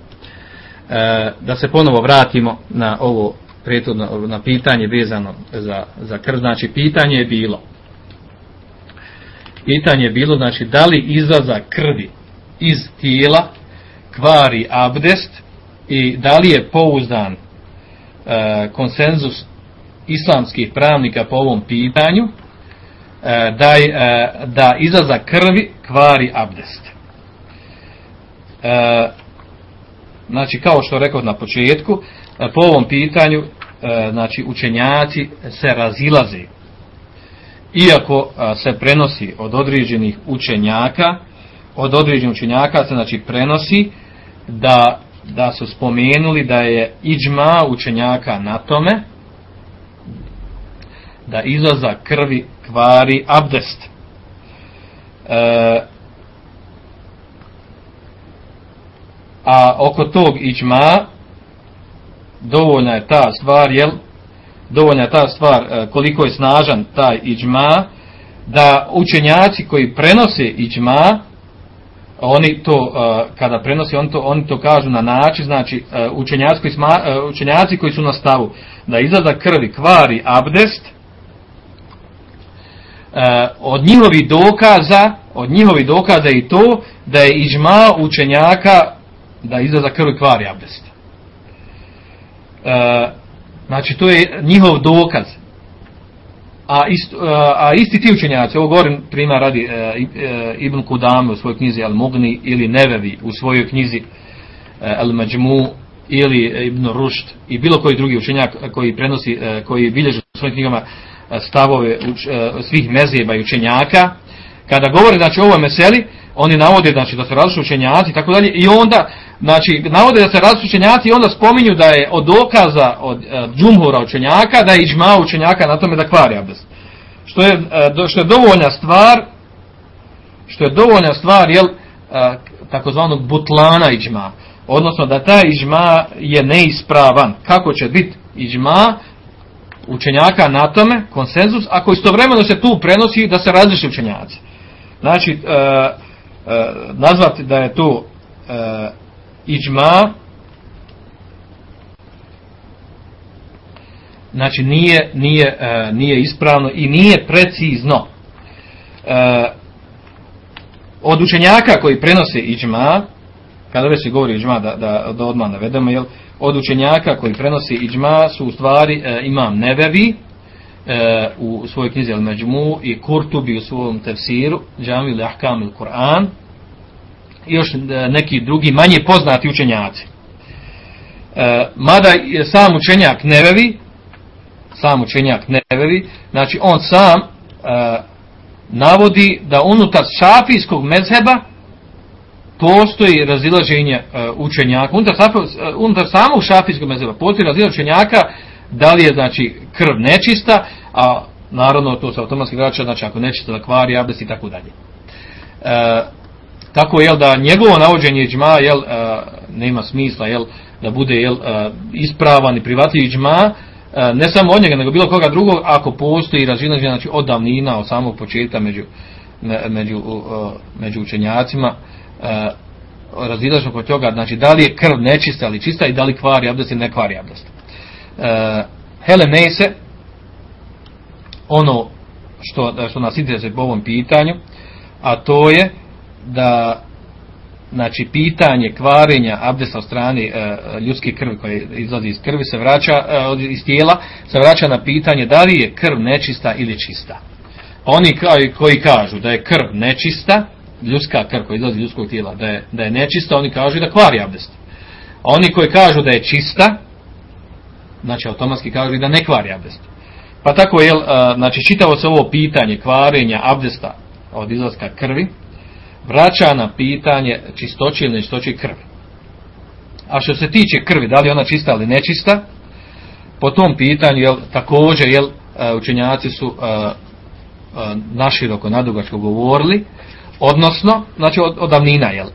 E, da se ponovo vratimo na ovo prethodno na pitanje vezano za, za krv, znači pitanje je bilo pitanje je bilo znači da li izlazak krvi iz tijela kvari abdest i da li je pouzdan e, konsenzus islamskih pravnika po ovom pitanju e, da, e, da izlazak krvi kvari abdest. Znači kao što rekao na početku, e, po ovom pitanju e, znači učenjaci se razilaze. Iako se prenosi od određenih učenjaka, od određenih učenjaka se znači prenosi da, da su spomenuli da je iđma učenjaka na tome da izlaza krvi kvari abdest. E, a oko tog iđma dovoljna je ta stvar, jel? Dovoljna je ta stvar e, koliko je snažan taj iđma da učenjaci koji prenose iđma oni to uh, kada prenosi on to oni to kažu na način znači uh, učenjaci koji, učenjaci koji su na stavu da izlazak krvi kvari abdest od njihovih dokaza od njihovih dokaza i to da je ižma učenjaka da izlazak krvi kvari abdest. Znači to je njihov dokaz. A, ist, a isti ti učenjaci, ovo govorim prima radi e, e, Ibn Kudame u svojoj knjizi Al-Mugni ili Nevevi u svojoj knjizi e, Al-Majmu ili Ibn Rušt i bilo koji drugi učenjak koji prenosi, e, koji bilježi u svojim knjigama e, stavove uč, e, svih mezijeba i učenjaka, kada govore znači o ovoj meseli, oni navode znači da su različiti učenjaci i tako dalje i onda znači navode da se različiti učenjaci i onda spominju da je od dokaza od uh, džumhura učenjaka da je iđma učenjaka na tome da kvari abdest. Što je uh, što je dovoljna stvar što je dovoljna stvar jel uh, takozvanog butlana iđma odnosno da ta iđma je neispravan. Kako će biti iđma učenjaka na tome, konsenzus, ako istovremeno se tu prenosi da se različiti učenjaci. Znači, uh, e, nazvati da je to e, iđma znači nije, nije, e, nije ispravno i nije precizno. E, od učenjaka koji prenose iđma kada već se govori iđma da, da, da odmah navedemo jel, od učenjaka koji prenose iđma su u stvari e, imam nevevi e, u svojoj knjizi Al-Međmu i Kurtubi u svom tefsiru Džami ili Ahkam ili Kur'an i još e, neki drugi manje poznati učenjaci. E, mada sam učenjak Nevevi, sam učenjak Nevevi, znači on sam e, navodi da unutar šafijskog mezheba postoji razilaženje e, učenjaka, unutar, e, unutar samog šafijskog mezheba postoji razilaženje učenjaka da li je znači krv nečista, a naravno to se automatski vraća, znači ako nečista da kvari i tako dalje. E, tako je da njegovo navođenje džma jel uh, nema smisla jel da bude jel uh, ispravan i privatljiv džma uh, ne samo od njega nego bilo koga drugog ako postoji razilaženje znači od davnina od samog početka među među, među učenjacima razilažno kod toga, znači da li je krv nečista ili čista i da li kvari abdest ili ne kvari abdest. Helenese, ono što, što nas interesuje po ovom pitanju, a to je da znači pitanje kvarenja abdesta od strane e, ljudske krvi koje izlazi iz krvi se vraća e, iz tijela se vraća na pitanje da li je krv nečista ili čista. Oni koji, koji kažu da je krv nečista, ljudska krv koja izlazi iz ljudskog tijela, da je, da je nečista, oni kažu da kvari abdest. Oni koji kažu da je čista, znači automatski kažu da ne kvari abdest. Pa tako je, znači čitavo se ovo pitanje kvarenja abdesta od izlaska krvi, vraća na pitanje čistoće ili nečistoće krvi. A što se tiče krvi, da li ona čista ili nečista, po tom pitanju jel, također jel, učenjaci su naširoko, nadugačko govorili, odnosno, znači od, od davnina, jel,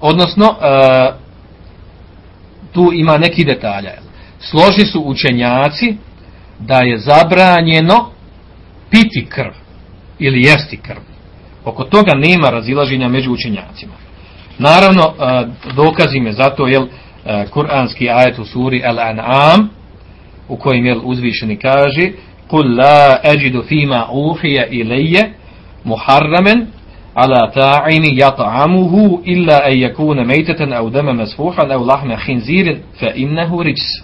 odnosno, tu ima neki detalja. Jel. Složi su učenjaci da je zabranjeno piti krv ili jesti krv. Oko toga nema razilaženja među učenjacima. Naravno, e, dokazi me zato je kuranski ajet u suri Al-An'am u kojem je uzvišeni kaže قُلْ لَا أَجِدُ فِي مَا أُوحِيَ إِلَيَّ مُحَرَّمًا على طاعم يطعمه إلا أن يكون ميتة أو دم مسفوحا أو لحم خنزير فإنه رجس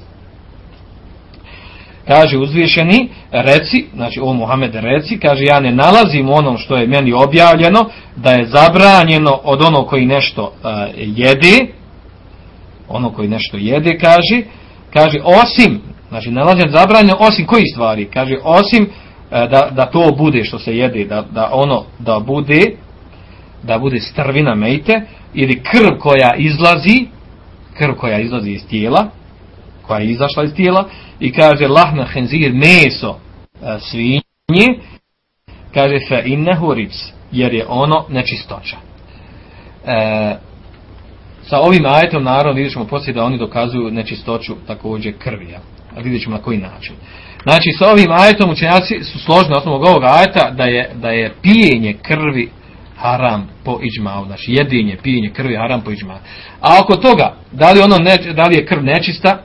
kaže uzvišeni, reci, znači o Muhammed reci, kaže ja ne nalazim onom što je meni objavljeno da je zabranjeno od onog koji nešto uh, jede, ono koji nešto jede, kaže, kaže osim, znači nalazim zabranjeno osim koji stvari, kaže osim uh, da, da to bude što se jede, da, da ono da bude da bude strvina mejte ili krv koja izlazi krv koja izlazi iz tijela koja je izašla iz tijela i kaže lahna henzir meso e, svinje. Kaže fe innehu ric jer je ono nečistoća. E, sa ovim ajetom naravno vidjet ćemo poslije da oni dokazuju nečistoću također krvi a vidjet ćemo na koji način. Znači sa ovim ajetom učenjaci su složni na ovog ajeta da je, da je pijenje krvi haram po iđmau, znači jedinje, pijenje krvi haram po iđmau. A oko toga, da li, ono ne, da li je krv nečista,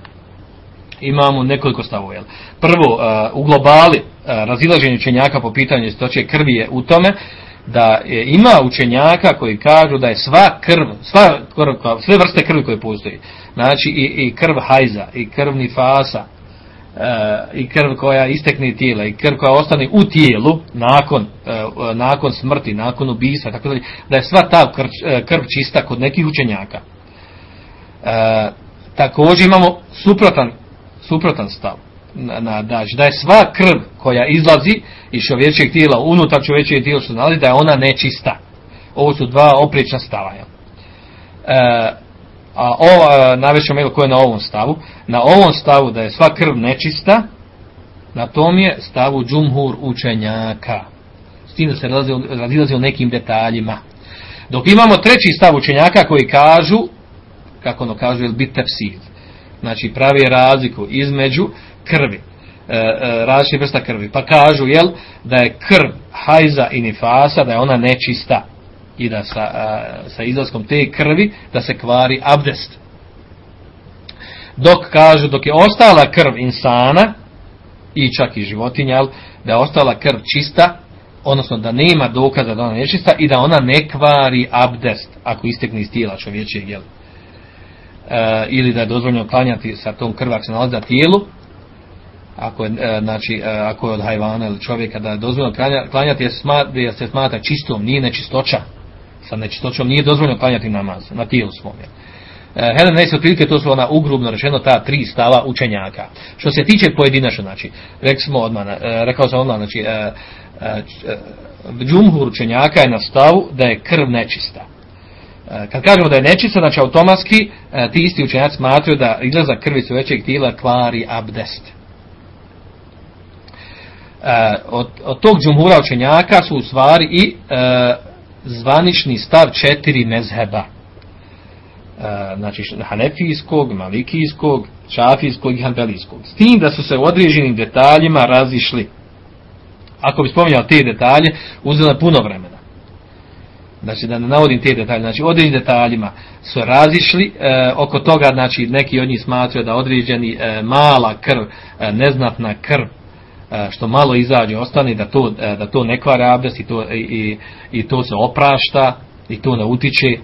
imamo nekoliko stavova. Prvo, uh, u globali uh, razilaženje učenjaka po pitanju istoče krvi je u tome da ima učenjaka koji kažu da je sva krv, sva sve vrste krvi koje postoji, znači i, i krv hajza, i krv nifasa, uh, i krv koja istekne tijela, i krv koja ostane u tijelu nakon, nakon smrti, nakon ubisa, tako da, da je sva ta krv, krv čista kod nekih učenjaka. Uh, također imamo suprotan suprotan stav. Na, na, da, da je sva krv koja izlazi iz čovječeg tijela, unutar čovječeg tijela što nalazi, da je ona nečista. Ovo su dva oprična stava. E, a ovo, navešćemo ili koje je na ovom stavu. Na ovom stavu da je sva krv nečista, na tom je stavu džumhur učenjaka. S tim da se razilazi o nekim detaljima. Dok imamo treći stav učenjaka koji kažu, kako ono kažu, ili bit tefsir znači pravi razliku između krvi, e, e, različite vrsta krvi. Pa kažu, jel, da je krv hajza i nifasa, da je ona nečista i da sa, a, sa izlaskom te krvi da se kvari abdest. Dok kažu, dok je ostala krv insana i čak i životinja, jel, da je ostala krv čista, odnosno da nema dokaza da ona nečista i da ona ne kvari abdest ako istekne iz tijela čovječeg, jel, e, ili da je dozvoljeno klanjati sa tom krv ako se nalazi na tijelu ako je, e, znači, e, ako je od hajvana ili čovjeka da je dozvoljeno klanjati jer, jer se smatra čistom, nije nečistoća. Sa nečistoćom nije dozvoljeno klanjati namaz na tijelu svom e, Helen Neis otprilike to su ona ugrubno rečeno ta tri stava učenjaka. Što se tiče pojedinačno znači rekli smo odmah, rekao sam odmah znači džumhur učenjaka je na stavu da je krv nečista kad kažemo da je nečista, znači automatski e, ti isti učenjaci smatruju da izlazak krvi su većeg tijela kvari abdest. E, od, od tog džumhura učenjaka su u stvari i zvanični stav četiri mezheba. Znači hanefijskog, malikijskog, šafijskog i hanbelijskog. S tim da su se u određenim detaljima razišli. Ako bi spominjao te detalje, uzela puno vremena. Znači da ne navodim te detalje, znači određenim detaljima su razišli e, oko toga, znači neki od njih smatraju da određeni e, mala krv, e, neznatna krv, e, što malo izađe, ostane da to, e, da to ne kvara abdest i to, i, i to se oprašta i to ne utiče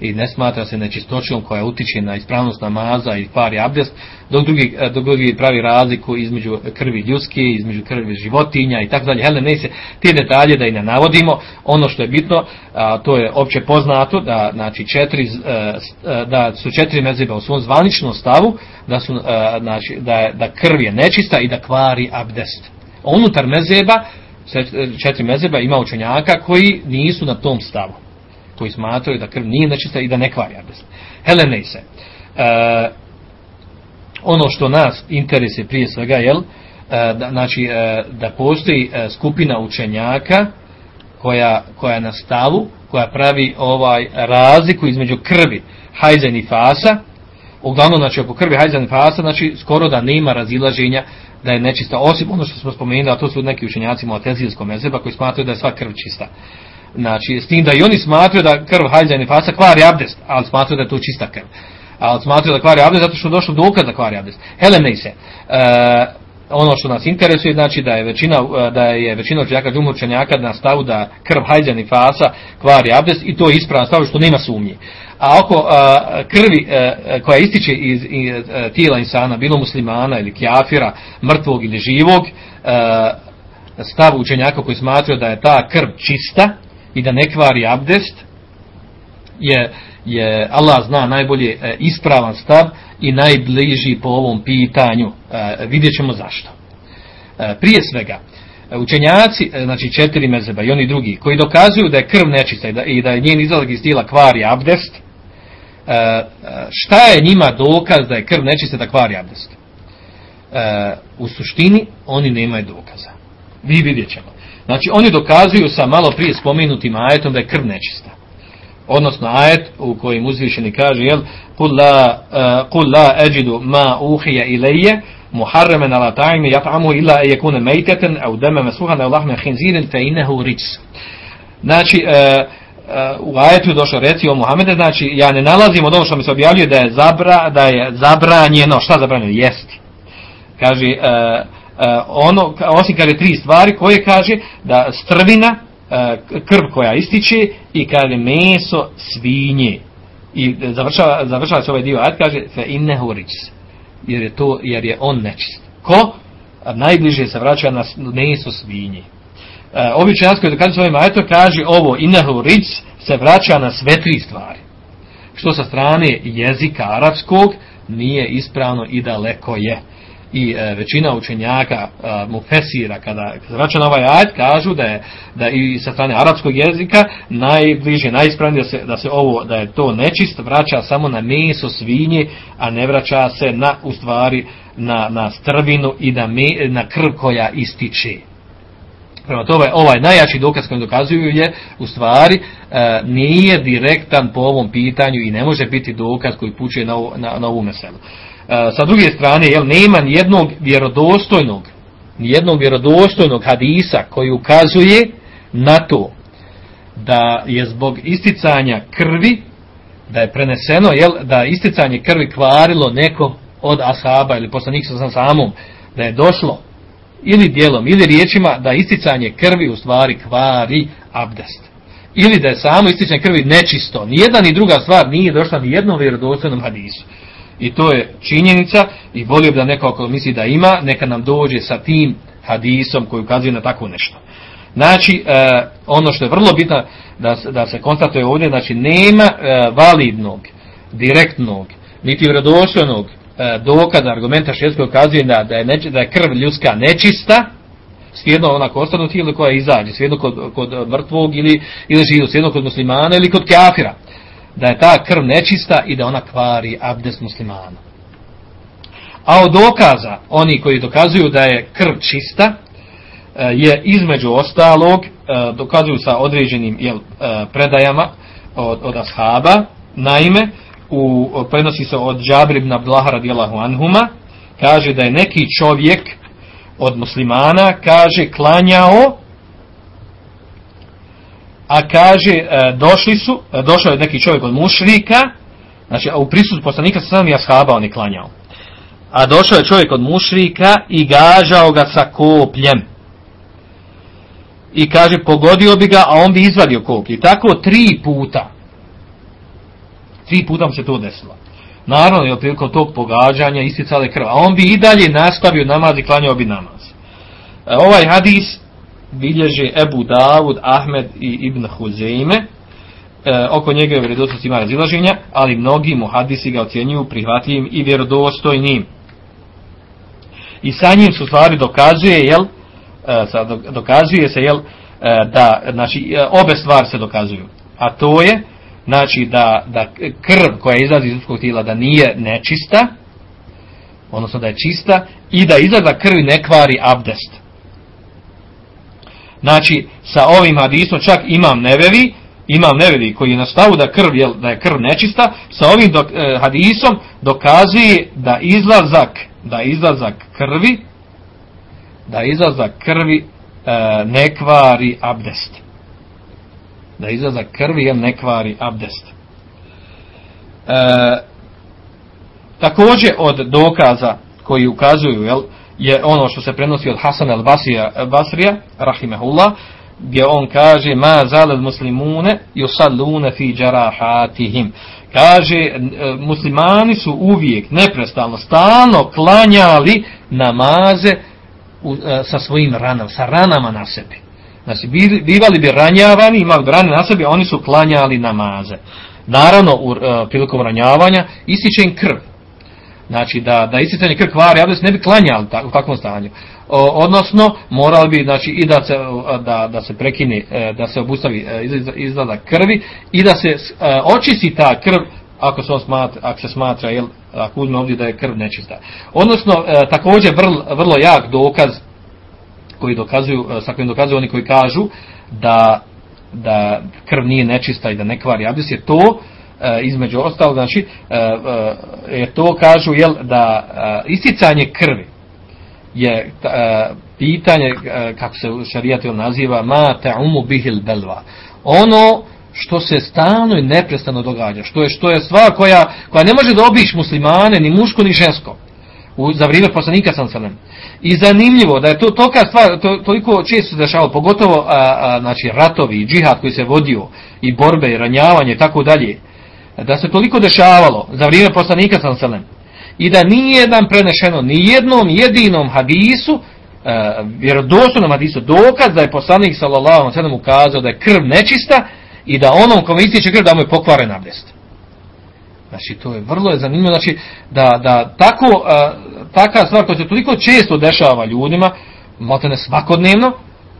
i ne smatra se nečistoćom koja utiče na ispravnost namaza i kvari abdest, dok drugi, e, dok drugi pravi razliku između krvi ljudske, između krvi životinja i tako dalje. Hele, ne se te detalje da i ne navodimo. Ono što je bitno, a, to je opće poznato da znači četiri e, e, da su četiri mezeba u svom zvaničnom stavu, da su znači da da krv je nečista i da kvari abdest. Unutar mezeba četiri mezeba ima učenjaka koji nisu na tom stavu koji smatraju da krv nije nečista i da ne kvari abdest. Helene se. E, ono što nas interese prije svega, jel, e, da, znači, e, da postoji e, skupina učenjaka koja, koja je na stavu, koja pravi ovaj razliku između krvi hajzen i fasa, uglavnom, znači, oko krvi hajzen fasa, znači, skoro da nema razilaženja da je nečista, osim ono što smo spomenuli, a to su neki učenjaci Moatezijskog mezeba koji smatraju da je sva krv čista. Znači, s tim da i oni smatruju da krv hajza i nifasa kvari abdest, ali smatruju da je to čista krv. Ali smatruju da kvari abdest zato što je došlo dokaz da kvari abdest. Hele se, e, ono što nas interesuje, znači da je većina, e, da je većina učenjaka džumu učenjaka na stavu da krv hajza i nifasa kvari abdest i to je ispravan stav što nema sumnje. A oko a, e, krvi a, e, koja ističe iz, iz a, tijela insana, bilo muslimana ili kjafira, mrtvog ili živog, stav učenjaka koji smatruju da je ta krv čista, i da ne kvari abdest je, je Allah zna najbolje e, ispravan stav i najbliži po ovom pitanju. E, vidjet ćemo zašto. E, prije svega, učenjaci, e, znači četiri mezeba i oni drugi, koji dokazuju da je krv nečista i da, i da je njen izlazak iz tijela kvari abdest, e, e, šta je njima dokaz da je krv nečista da kvari abdest? E, u suštini, oni nemaju dokaza. Vi vidjet ćemo. Znači, oni dokazuju sa malo prije spomenutim ajetom da je krv nečista. Odnosno, ajet u kojim uzvišeni kaže, jel, kul la eđidu ma uhija ilaje, muharremen ala ta'imi jat'amu illa e jekune mejteten, au deme mesuhan, au lahme hinzirin, fe inehu ric. Znači, uh, u ajetu je došlo reci o Muhammede, znači, ja ne nalazim od ovo što mi se objavljuje da je, zabra, da je zabranjeno, šta zabranjeno? Jesti. Kaže, uh, ono, osim kaže tri stvari koje kaže da strvina, uh, krv koja ističe i kaže meso svinje. I završava, završava se ovaj dio ajat, kaže fe innehu ricis. Jer je, to, jer je on nečist. Ko? Najbliže se vraća na meso svinje. Ovi čas koji svojim ajetom kaže ovo innehu ricis se vraća na sve tri stvari. Što sa strane jezika arapskog nije ispravno i daleko je i e, većina učenjaka e, mu fesira kada zrača na ovaj ajd kažu da je da i sa strane arapskog jezika najbliže najispravnije da se da se ovo da je to nečist vraća samo na meso svinje a ne vraća se na u stvari na na strvinu i da me, na krv koja ističe Prema tome, ovaj najjači dokaz koji dokazuju je, u stvari, e, nije direktan po ovom pitanju i ne može biti dokaz koji pučuje na, na, na ovu meselu. E, sa druge strane, jel, nema ni jednog vjerodostojnog, ni jednog vjerodostojnog hadisa koji ukazuje na to da je zbog isticanja krvi, da je preneseno, jel, da isticanje krvi kvarilo neko od ashaba ili poslanik sa samom, da je došlo ili dijelom, ili riječima da isticanje krvi u stvari kvari abdest. Ili da je samo isticanje krvi nečisto. Nijedna ni druga stvar nije došla ni jednom vjerodostojnom hadisu. I to je činjenica i volio bi da neko ako misli da ima, neka nam dođe sa tim hadisom koji ukazuje na tako nešto. Znači, e, ono što je vrlo bitno da, da se konstatuje ovdje, znači nema e, validnog, direktnog, niti vredostojnog e, dokaza, argumenta šestog ukazuje da, da, je neči, da je krv ljudska nečista, svijedno ona kostanu tijela koja izađe, svijedno kod, kod mrtvog ili, ili živu, svijedno kod muslimana ili kod kafira da je ta krv nečista i da ona kvari abdest muslimana. A od dokaza, oni koji dokazuju da je krv čista, e, je između ostalog, e, dokazuju sa određenim jel, e, predajama od, od ashaba, naime, u, prenosi se od Džabir ibn Abdullah radijalahu anhuma, kaže da je neki čovjek od muslimana, kaže, klanjao a kaže e, došli su, e, došao je neki čovjek od mušrika, znači u prisutku poslanika sa sam ashaba on je klanjao. A došao je čovjek od mušrika i gažao ga sa kopljem. I kaže pogodio bi ga, a on bi izvadio koplje. I tako tri puta. Tri puta mu se to desilo. Naravno je prilikom tog pogađanja isticale krv. A on bi i dalje nastavio namaz i klanjao bi namaz. E, ovaj hadis bilježe Ebu Davud, Ahmed i Ibn Huzeime. E, oko je vjerodostojnost ima razilaženja, ali mnogi mu hadisi ga ocjenjuju prihvatljivim i vjerodostojnim. I sa njim su stvari dokazuje, jel, e, dokazuje se, jel, e, da, znači, e, obe stvari se dokazuju. A to je, znači, da, da krv koja izlazi iz ljudskog tijela da nije nečista, odnosno da je čista, i da izlaza krvi ne kvari abdest. Znači, sa ovim hadisom čak imam nevevi, imam nevevi koji je na stavu da, krv, jel, da je krv nečista, sa ovim dok, eh, hadisom dokazuje da izlazak, da izlazak krvi, da izlazak krvi eh, ne kvari abdest. Da izlazak krvi jel, ne kvari abdest. Eh, također od dokaza koji ukazuju jel, je ono što se prenosi od Hasan al-Basrija, Basrija, rahimehullah, gdje on kaže ma zalad muslimune yusalluna fi jarahatihim. Kaže e, muslimani su uvijek neprestano stalno klanjali namaze u, e, sa svojim ranama, sa ranama na sebi. Znači bivali bi ranjavani, imali bi rane na sebi, oni su klanjali namaze. Naravno, u, uh, prilikom ranjavanja ističe im krv znači da da isticanje krv kvari abdest ne bi klanjali u takvom stanju. O, odnosno morali bi znači i da se da, da se prekine e, da se obustavi e, izlazak krvi i da se e, očisti ta krv ako se smatra ako se smatra jel ako uzme ovdje da je krv nečista. Odnosno također vrlo, vrlo jak dokaz koji dokazuju sa kojim dokazuju oni koji kažu da da krv nije nečista i da ne kvari abdest je to između ostalo, znači, e, e, to kažu, jel, da e, isticanje krvi je e, pitanje, e, kako se šarijatelj naziva, ma umu bihil belva. Ono što se stalno i neprestano događa, što je, što je stvar koja, koja ne može da obiš muslimane, ni muško, ni žensko, u, za vrijeme poslanika sam salem. I zanimljivo da je to toka stvar, to, toliko često se dešavalo, pogotovo a, a, znači, ratovi, džihad koji se vodio, i borbe, i ranjavanje, tako dalje, da se toliko dešavalo za vrijeme poslanika sam selem i da nije jedan prenešeno ni jednom jedinom hadisu uh, vjerodostojnom hadisu dokaz da je poslanik sallallahu sellem ukazao da je krv nečista i da onom kome ističe krv da mu je pokvaren abdest. Znači to je vrlo je zanimljivo znači da da tako uh, taka stvar koja se toliko često dešava ljudima, motene svakodnevno,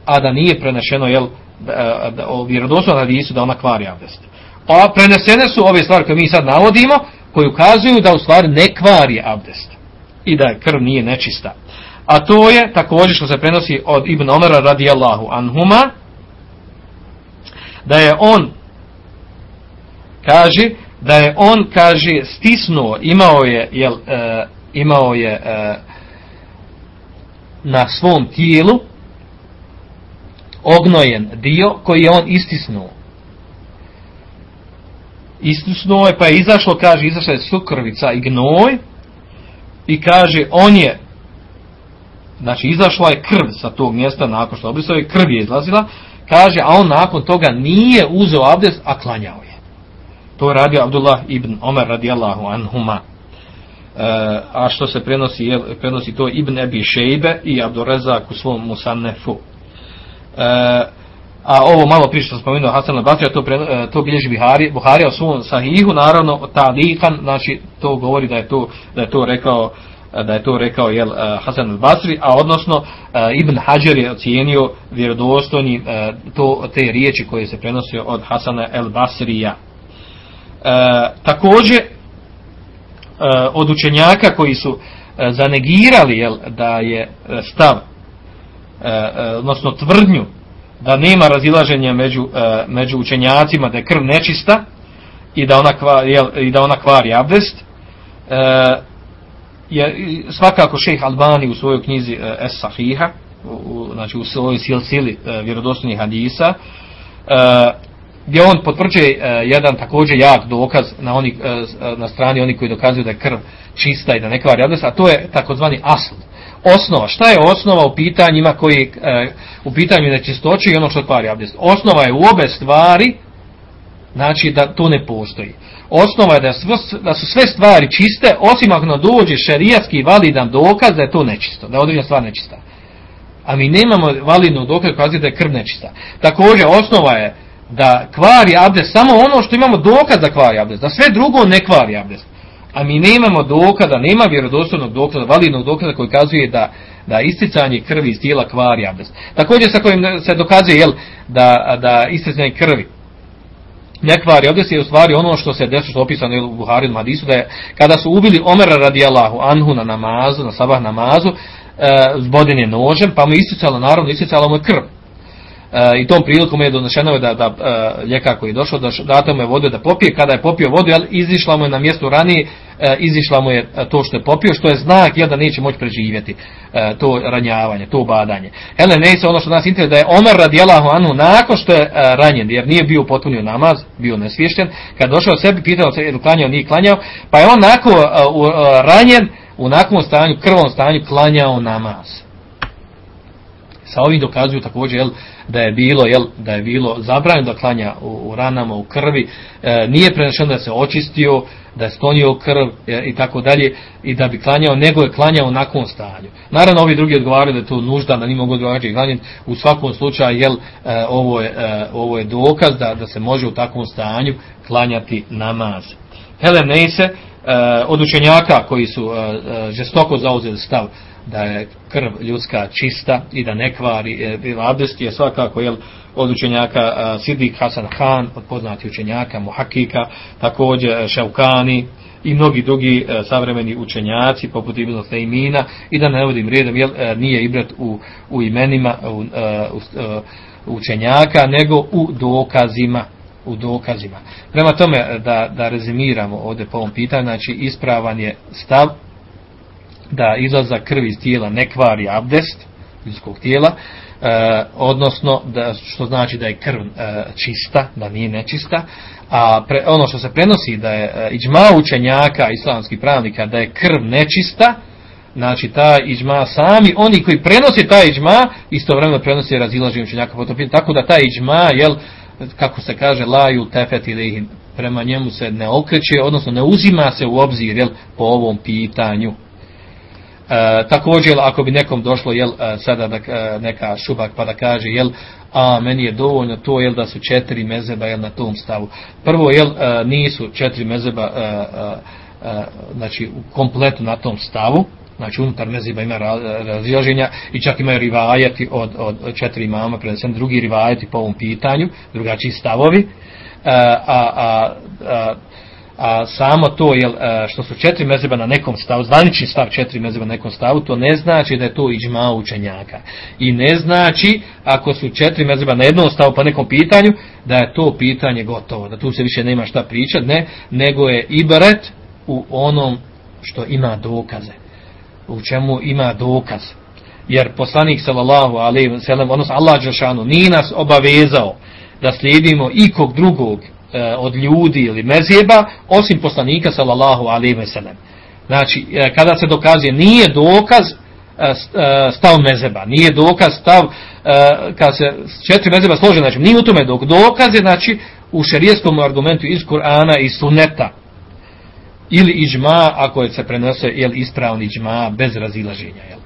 a da nije prenešeno jel da, o vjerodostojnom hadisu da ona kvari abdest. Pa prenesene su ove stvari koje mi sad navodimo, koji ukazuju da u stvari ne kvari abdest. I da krv nije nečista. A to je također što se prenosi od Ibn Omara radijallahu anhuma, da je on, kaže, da je on, kaže, stisnuo, imao je, jel, e, imao je e, na svom tijelu ognojen dio koji je on istisnuo istusnuo je, pa je izašlo, kaže, izašla je sukrvica i gnoj i kaže, on je, znači, izašla je krv sa tog mjesta nakon što obrisao je, krv je izlazila, kaže, a on nakon toga nije uzeo abdest, a klanjao je. To je radio Abdullah ibn Omer radijallahu anhuma. E, a što se prenosi, je, prenosi to Ibn Ebi Šejbe i Abdurezak u svom Musannefu. E, a ovo malo prije što spomenuo Hasan al-Basri, to, e, to bilježi Buhari, Buhari u svom sahihu, naravno, talikan, znači, to govori da je to, da je to rekao, da je to rekao jel, e, Hasan al-Basri, a odnosno e, Ibn Hajar je ocijenio vjerodostojni to, te riječi koje se prenosio od Hasana al-Basrija. Također, od učenjaka koji su zanegirali jel, da je stav, odnosno tvrdnju da nema razilaženja među, uh, među učenjacima da je krv nečista i da ona kvari, i da ona kvari abdest uh, je svakako šejh Albani u svojoj knjizi uh, Es Sahiha u, znači u svojoj silsili vjerodostojnih hadisa gdje on potvrđuje jedan također jak dokaz na, oni, na strani oni koji dokazuju da je krv čista i da ne kvari abdest, a to je takozvani asl. Osnova, šta je osnova u pitanjima koji, u pitanju nečistoće i ono što kvari abdest? Osnova je u obe stvari, znači da to ne postoji. Osnova je da, da su sve stvari čiste, osim ako nam dođe šerijatski validan dokaz da je to nečisto, da je određena stvar nečista. A mi nemamo validnog dokaza koji da je krv nečista. Također, osnova je da kvari abdest samo ono što imamo dokaz da kvari abdest, da sve drugo ne kvari abdest. A mi nemamo dokaza, nema vjerodostojnog dokaza, validnog dokaza koji kazuje da, da isticanje krvi iz tijela kvari abdest. Također sa kojim se dokazuje jel, da, da isticanje krvi ne kvari abdest je u stvari ono što se desilo što opisano u Buhari Madisu da je kada su ubili Omera radijallahu anhu na namazu, na sabah namazu, e, je nožem, pa mu isticalo, naravno isticalo mu krv. E, I tom prilikom je donešeno da, da e, ljekar koji je došao da date mu je vodu da popije, kada je popio vodu, jel, izišla mu je na mjestu ranije, e, izišla mu je to što je popio, što je znak jel, da neće moći preživjeti to ranjavanje, to badanje. Hele, ne se ono što nas interesuje da je Omer radijalahu anu nakon što je ranjen, jer nije bio potpunio namaz, bio nesvješten, kad došao sebi, pitao se je li klanjao, nije klanjao, pa je on nakon ranjen, u nakon stanju, krvom stanju, klanjao namaz. Sa ovim dokazuju također jel, da je bilo jel, da je bilo zabranjeno da klanja u, u ranama, u krvi, e, nije prenešeno da se očistio, da je stonio krv e, i tako dalje i da bi klanjao, nego je klanjao u nakon stanju. Naravno, ovi drugi odgovaraju da je to nužda, da nije mogu odgovarati klanjati. U svakom slučaju, jel, e, ovo, je, e, ovo je dokaz da, da se može u takvom stanju klanjati namaz. Helen Neise, e, od učenjaka koji su žestoko zauzeli stav da je krv ljudska čista i da ne kvari abdest je svakako jel, od učenjaka Sidik Hasan Khan, od poznati učenjaka Muhakika, također Šaukani i mnogi drugi savremeni učenjaci poput Ibn Fejmina i da ne navodim redom, jel, nije ibrat u, u imenima u, u učenjaka, nego u dokazima u dokazima. Prema tome, da, da rezimiramo ovdje po ovom pitanju, znači ispravan je stav da izlazak krvi iz tijela ne kvari abdest ljudskog tijela, e, odnosno da, što znači da je krv e, čista, da nije nečista, a pre, ono što se prenosi da je e, iđma učenjaka islamskih pravnika da je krv nečista, znači ta iđma sami, oni koji prenose ta iđma, istovremeno prenose razilaženje učenjaka po tako da ta iđma, jel, kako se kaže, laju tefet ili prema njemu se ne okreće, odnosno ne uzima se u obzir jel, po ovom pitanju. E, također, ako bi nekom došlo jel, e, sada da, e, neka šubak pa da kaže, jel, a meni je dovoljno to jel, da su četiri mezeba jel, na tom stavu. Prvo, jel, e, nisu četiri mezeba znači, kompletno na tom stavu, znači unutar meziba ima razilaženja i čak imaju rivajeti od, od četiri mama, predvsem drugi rivajeti po ovom pitanju, drugačiji stavovi, a, a, a, a, samo to je što su četiri mezeba na nekom stavu, zvanični stav četiri mezeba na nekom stavu, to ne znači da je to iđma učenjaka. I ne znači, ako su četiri mezeba na jednom stavu po nekom pitanju, da je to pitanje gotovo, da tu se više nema šta pričati, ne, nego je ibaret u onom što ima dokaze u čemu ima dokaz. Jer poslanik sallallahu alejhi ve sellem, odnosno Allah džeshanu, ni nas obavezao da slijedimo ikog drugog e, od ljudi ili mezjeba, osim poslanika sallallahu alejhi ve sellem. Znači, e, kada se dokazuje, nije dokaz e, e stav mezeba, nije dokaz stav, e, kada se četiri mezeba slože, znači, nije u tome dok, dokaz je, znači, u šerijeskom argumentu iz Kur'ana i Sunneta, ili iđma ako je se prenose jel ispravni iđma bez razilaženja jel.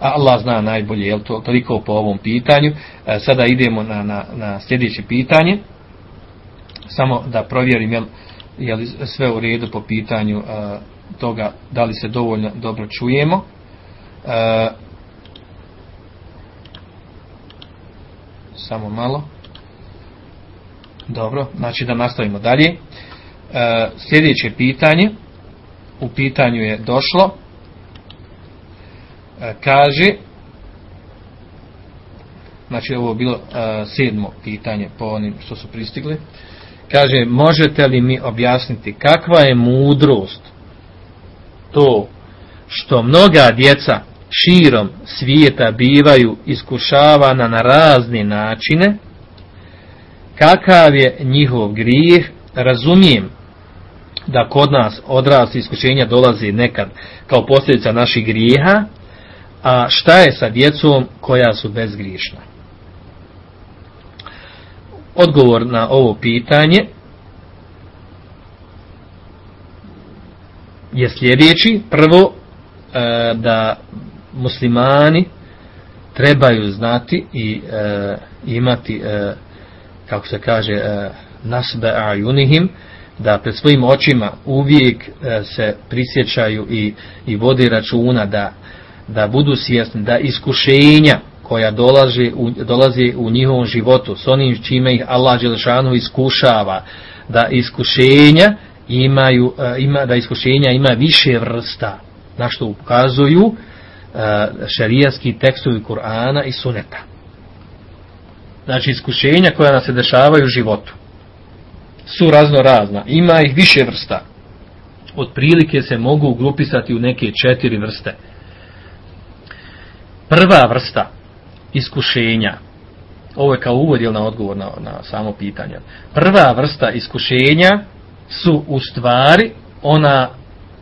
Allah zna najbolje jel to toliko po ovom pitanju. E, sada idemo na, na, na sljedeće pitanje samo da provjerim jel, jel sve u redu po pitanju e, toga da li se dovoljno dobro čujemo. Samo malo. Dobro znači da nastavimo dalje. E, sljedeće pitanje u pitanju je došlo. E, kaže znači ovo je bilo e, sedmo pitanje po onim što su pristigli kaže možete li mi objasniti kakva je mudrost to što mnoga djeca širom svijeta bivaju iskušavana na razne načine kakav je njihov grijeh, razumijem da kod nas odrast iskušenja dolazi nekad kao posljedica naših grijeha, a šta je sa djecom koja su bezgriješna? Odgovor na ovo pitanje je sljedeći. Prvo, e, da muslimani trebaju znati i e, imati, e, kako se kaže, nasbe ajunihim, da pred svojim očima uvijek se prisjećaju i, i vodi računa da, da budu svjesni da iskušenja koja dolazi u, dolazi u njihovom životu s onim čime ih Allah Đelešanu iskušava da iskušenja imaju, ima, da iskušenja ima više vrsta na što ukazuju šarijatski tekstovi Kur'ana i Suneta. Znači iskušenja koja nas se dešavaju u životu su razno razna. Ima ih više vrsta. Od prilike se mogu grupisati u neke četiri vrste. Prva vrsta iskušenja, ovo je kao uvod na odgovor na, na samo pitanje. Prva vrsta iskušenja su u stvari ona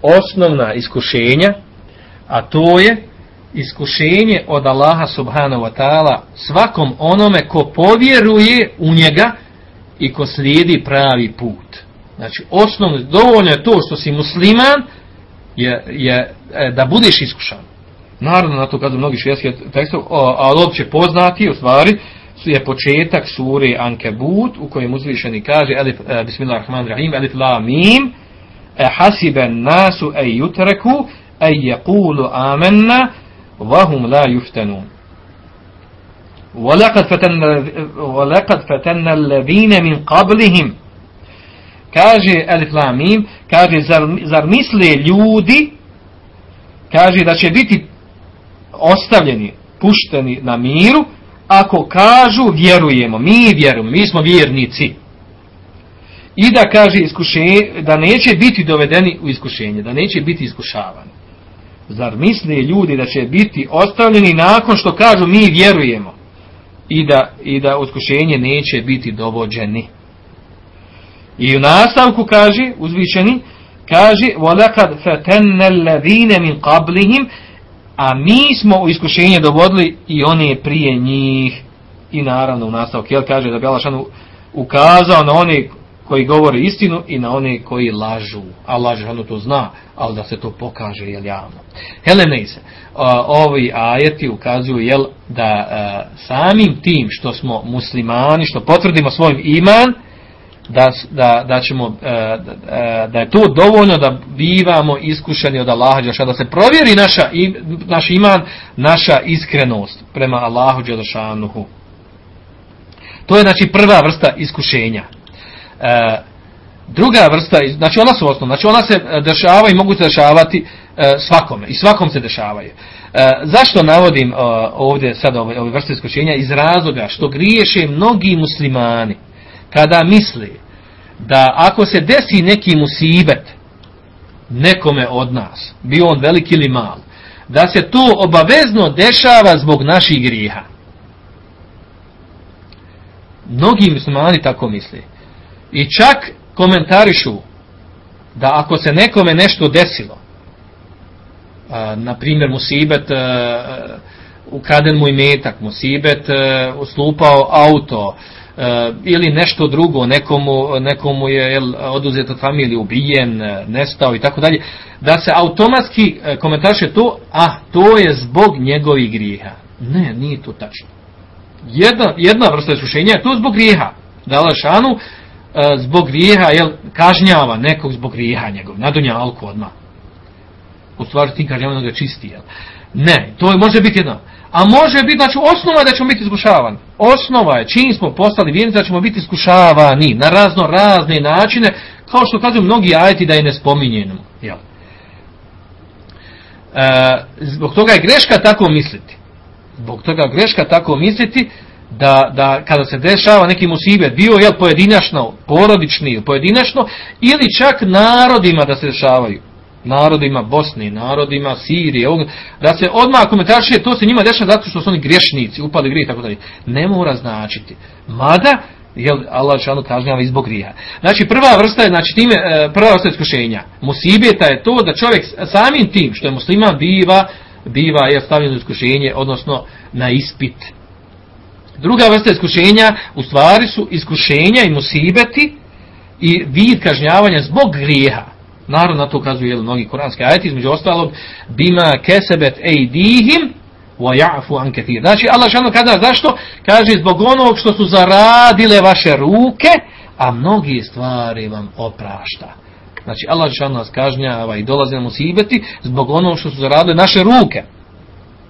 osnovna iskušenja, a to je iskušenje od Allaha subhanahu wa ta'ala svakom onome ko povjeruje u njega i ko slijedi pravi put. Znači, osnovno, dovoljno je to što si musliman, je, je e, da budeš iskušan. Naravno, na to kada mnogi švijetski tekstov, ali opće poznati, u stvari, je početak sure Ankebut, u kojem uzvišeni kaže, elif, e, bismillahirrahmanirrahim, elif la mim, e hasiben nasu e jutreku, e jekulu amenna, vahum la juftenun. ولقد فتن ولقد فتن الذين من قبلهم kaže Alif Lam Mim kaže zar, zar misle ljudi kaže da će biti ostavljeni pušteni na miru ako kažu vjerujemo mi vjerujemo mi smo vjernici i da kaže iskušenje da neće biti dovedeni u iskušenje da neće biti iskušavani zar misle ljudi da će biti ostavljeni nakon što kažu mi vjerujemo i da, i da uskušenje neće biti dovođeni. I u nastavku kaže, uzvišeni, kaže, وَلَكَدْ فَتَنَّ الَّذِينَ مِنْ قَبْلِهِمْ a mi smo u iskušenje dovodili i one prije njih. I naravno u nastavku, jel kaže da bi Allah ukazao na one koji govore istinu i na one koji lažu. Allah žanu to zna, ali da se to pokaže jel javno. Helene se, ovi ajeti ukazuju jel da a, samim tim što smo muslimani, što potvrdimo svoj iman, da, da, da ćemo a, da je to dovoljno da bivamo iskušeni od Allaha da se provjeri naša, naš iman, naša iskrenost prema Allahu Đelešanuhu. To je znači prva vrsta iskušenja. E, druga vrsta, znači ona su osnovna, znači ona se e, dešava i mogu se dešavati e, svakome i svakom se dešavaju. E, zašto navodim e, ovdje sad ove, ove vrste iskušenja? Iz razloga što griješe mnogi muslimani kada misli da ako se desi neki musibet nekome od nas, bio on veliki ili mal, da se to obavezno dešava zbog naših grijeha. Mnogi muslimani tako misli. I čak komentarišu da ako se nekome nešto desilo, na primjer musibet, ukraden mu imetak, musibet, uslupao auto, ili nešto drugo, nekomu, nekomu je jel, oduzet od familije, ubijen, nestao i tako dalje, da se automatski komentariše to, a to je zbog njegovih grijeha. Ne, nije to tačno. Jedna, jedna vrsta iskušenja je to zbog grijeha. Da li šanu, zbog grijeha, jel, kažnjava nekog zbog grijeha njegov, na dunjalku odmah. U stvari ti kažnjava ga čisti, jel. Ne, to je, može biti jedno. A može biti, znači, osnova da ćemo biti iskušavani. Osnova je, čim smo postali vjernici, da ćemo biti iskušavani na razno razne načine, kao što kažu mnogi ajeti da je ne spominjeno, jel. E, zbog toga je greška tako misliti. Zbog toga je greška tako misliti, da, da kada se dešava neki musibet, bio je pojedinačno, porodični pojedinačno, ili čak narodima da se dešavaju. Narodima Bosne, narodima Sirije, da se odmah komentaršije, to se njima dešava zato što su oni grešnici, upali grije, tako dalje. Ne mora značiti. Mada, jel Allah šanu kažnjava zbog grijeha. Znači prva vrsta je, znači time, e, prva vrsta iskušenja. Musibeta je to da čovjek samim tim što je musliman biva, biva je stavljen u iskušenje, odnosno na ispit. Druga vrsta iskušenja u stvari su iskušenja i musibeti i vid kažnjavanja zbog grijeha. Naravno na to ukazuju mnogi kuranski ajeti, između ostalog, bima kesebet ejdihim, wa ya'fu an kathir. Znači Allah dželle kada zašto? Kaže zbog onog što su zaradile vaše ruke, a mnogi stvari vam oprašta. Znači Allah dželle nas kažnjava i dolazi nam musibeti zbog onog što su zaradile naše ruke.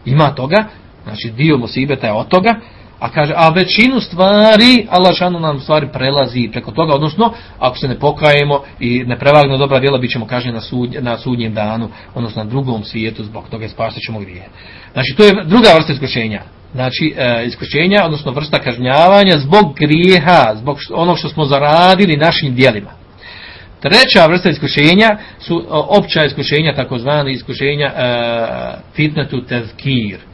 Ima toga, znači dio musibeta je od toga, a kaže, a većinu stvari, Allah šanu nam stvari prelazi preko toga, odnosno, ako se ne pokajemo i ne prevagne dobra djela, bit ćemo kažnjeni na, sud, na sudnjem danu, odnosno na drugom svijetu, zbog toga spasit ćemo grije. Znači, to je druga vrsta iskušenja. Znači, e, iskušenja, odnosno vrsta kažnjavanja zbog grijeha, zbog onog što smo zaradili našim dijelima. Treća vrsta iskušenja su opća iskušenja, takozvani iskušenja e, fitnetu tezkir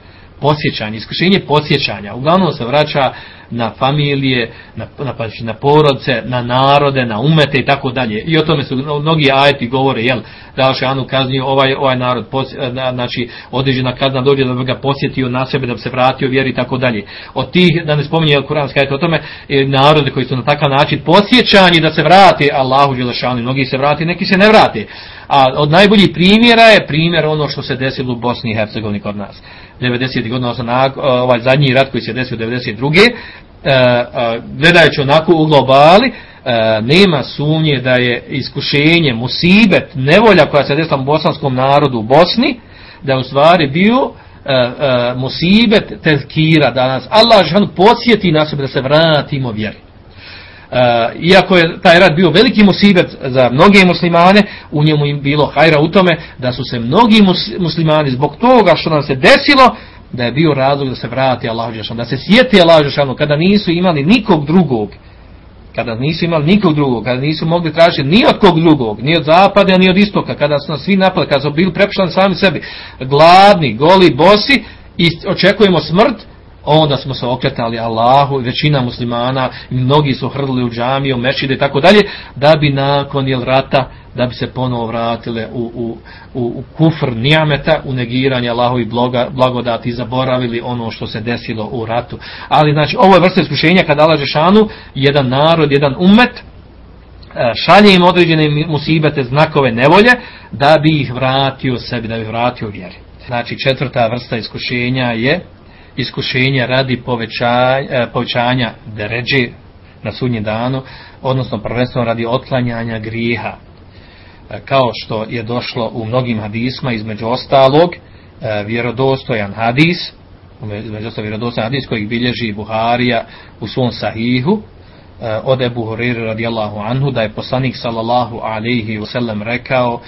posjećanje, iskušenje posjećanja, uglavnom se vraća na familije, na, na, pa, na porodce, na narode, na umete i tako dalje. I o tome su mnogi ajeti govore, jel, da li anu kazni ovaj, ovaj narod, pos, znači određena kazna dođe da bi ga posjetio na sebe, da bi se vratio vjeri i tako dalje. Od tih, da ne spominje kuranski ajet o tome, e, narode koji su na takav način posjećani da se vrati Allahu Đelešanu, mnogi se vrati, neki se ne vrati. A od najboljih primjera je primjer ono što se desilo u Bosni i Hercegovini kod nas. 90. godina, ovaj zadnji rat koji se desio 92. E, e, gledajući onako u globali, e, nema sumnje da je iskušenje, musibet, nevolja koja se desila bosanskom narodu u Bosni, da je u stvari bio musibet tezkira da nas Allah žanu posjeti na sebe da se vratimo vjeri. Iako je taj rat bio veliki musibet za mnoge muslimane, u njemu im bilo hajra u tome da su se mnogi muslimani zbog toga što nam se desilo, da je bio razlog da se vrati Allah Đešanu, da se sjeti Allah Đešanu, kada nisu imali nikog drugog, kada nisu imali nikog drugog, kada nisu mogli tražiti ni od kog drugog, ni od zapada, ni od istoka, kada su nas svi napali, kada su bili prepuštani sami sebi, gladni, goli, bosi, i očekujemo smrt, onda smo se okretali Allahu, većina muslimana, mnogi su hrdili u džamiju, mešide i tako dalje, da bi nakon jel rata, da bi se ponovo vratile u, u, u, u kufr nijameta, u negiranje Allahu i blagodati zaboravili ono što se desilo u ratu. Ali znači, ovo je vrsta iskušenja kada Allah Žešanu, jedan narod, jedan umet, e, šalje im određene musibete, znakove nevolje, da bi ih vratio sebi, da bi vratio vjeri. Znači, četvrta vrsta iskušenja je iskušenja radi povećanja, e, povećanja deređe na sudnji danu, odnosno prvenstveno radi otklanjanja grijeha. E, kao što je došlo u mnogim hadisma, između ostalog, e, vjerodostojan hadis, između ostalog vjerodostojan hadis kojeg bilježi Buharija u svom sahihu, od Ebu Huriri radijallahu anhu, da je poslanik sallallahu alaihi wasallam rekao,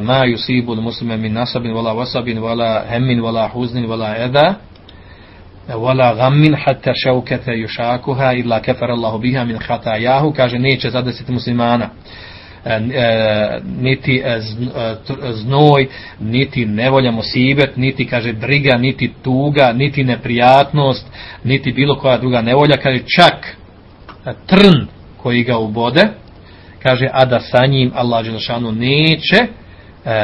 ma yusibu muslime min nasabin, wala wasabin, wala hemmin, wala huznin, wala eda, wala ghammin hatta shaukata yushakuha illa kafara Allahu biha min khatayahu kaže neće zadesiti muslimana e, e, niti e, znoj niti nevolja musibet niti kaže briga niti tuga niti neprijatnost niti bilo koja druga nevolja. Kaže čak trn koji ga ubode kaže a da sa njim Allah dželešanu neće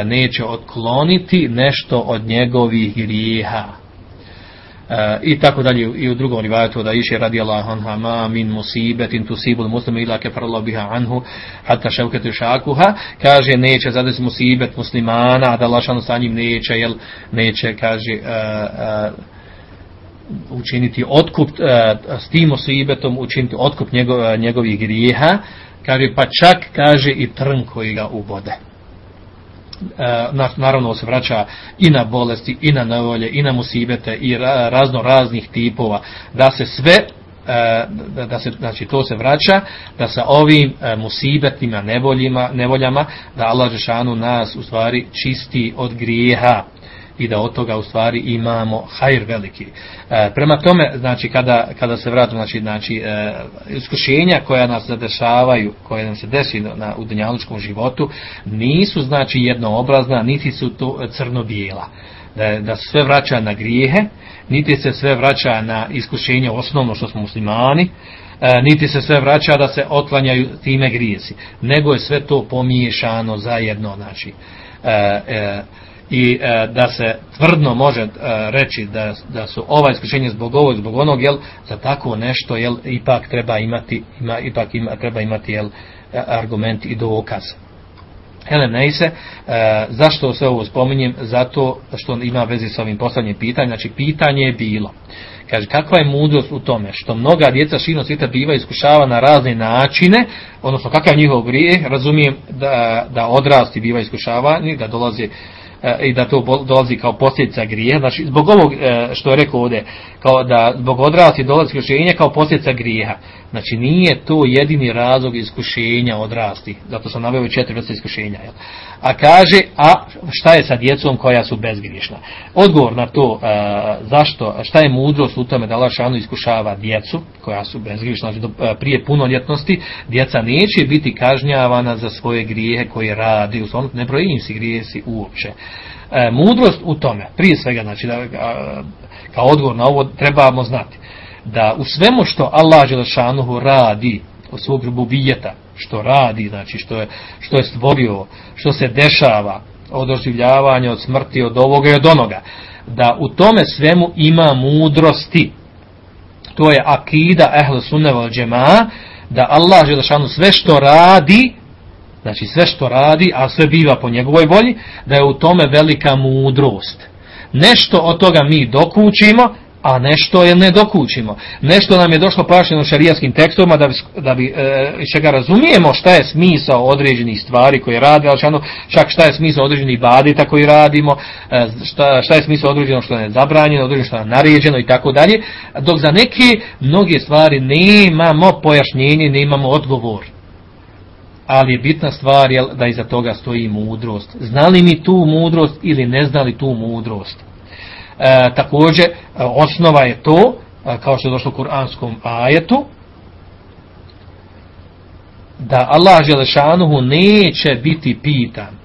neće otkloniti nešto od njegovih grijeha i tako dalje i u drugom rivajetu da iše radi Allah anha ma min musibetin tusibul muslima ila kefarallahu biha anhu hatta ševketu šakuha kaže neće zadesi musibet muslimana da Allah sa njim neće jel, neće kaže uh, uh, učiniti otkup s tim musibetom učiniti otkup njegov, njegovih grijeha. Kaže pa čak kaže i trn koji ga ubode naravno se vraća i na bolesti, i na nevolje, i na musibete, i razno raznih tipova, da se sve e, da se, znači to se vraća da sa ovim e, musibetima nevoljima, nevoljama da Allah Žešanu nas u stvari čisti od grijeha i da od toga u stvari imamo hajr veliki. E, prema tome, znači kada, kada se vratimo, znači, znači e, iskušenja koja nas zadešavaju, koje nam se desi na, u dunjalučkom životu, nisu znači jednoobrazna, niti su to crno-bijela. Da, da sve vraća na grijehe, niti se sve vraća na iskušenje osnovno što smo muslimani, niti se sve vraća da se otlanjaju time grijesi, nego je sve to pomiješano zajedno, znači, i da se tvrdno može reći da, da su ova iskušenja zbog ovog, zbog onog, jel, za tako nešto, jel, ipak treba imati, ima, ipak ima, treba imati, jel, argument i dokaz. Helen Neise, e, zašto sve ovo spominjem? Zato što ima vezi s ovim posljednjim pitanjem. Znači, pitanje je bilo. Kaže, kakva je mudrost u tome što mnoga djeca širom svijeta biva iskušava na razne načine, odnosno kakav njihov grije, razumijem da, da odrasti biva iskušavani, da dolaze E, i da to dolazi kao posljedica grije. Znači, zbog ovog e, što je rekao ovdje, kao da zbog odrasti dolazi iskušenja kao posljedica grijeha. Znači, nije to jedini razlog iskušenja odrasti. Zato sam naveo četiri vrste iskušenja. Jel? A kaže, a šta je sa djecom koja su bezgriješna? Odgovor na to, e, zašto, šta je mudrost u tome da Allah šanu iskušava djecu koja su bezgriješna, znači prije punoljetnosti, djeca neće biti kažnjavana za svoje grijehe koje radi, u ne brojim si grijesi uopće e, mudrost u tome, prije svega, znači, da, kao odgovor na ovo trebamo znati, da u svemu što Allah Želešanuhu radi od svog rububijeta, što radi, znači što je, što je stvorio, što se dešava od oživljavanja, od smrti, od ovoga i od onoga, da u tome svemu ima mudrosti. To je akida ehl sunneva džema, da Allah Želešanu sve što radi, znači sve što radi, a sve biva po njegovoj volji, da je u tome velika mudrost. Nešto od toga mi dokučimo, a nešto je ne dokučimo. Nešto nam je došlo pašeno šarijaskim tekstovima da bi, da bi e, čega razumijemo šta je smisao određenih stvari koje radi, ali čak šta je smisao određenih badita koji radimo, e, šta, šta je smisao određeno što je zabranjeno, određeno što je naređeno i tako dalje, dok za neke mnoge stvari nemamo pojašnjenje, nemamo odgovor ali je bitna stvar jel, da iza toga stoji mudrost. Znali mi tu mudrost ili ne znali tu mudrost? E, također, e, osnova je to, e, kao što je došlo u kuranskom ajetu, da Allah Želešanuhu neće biti pitan.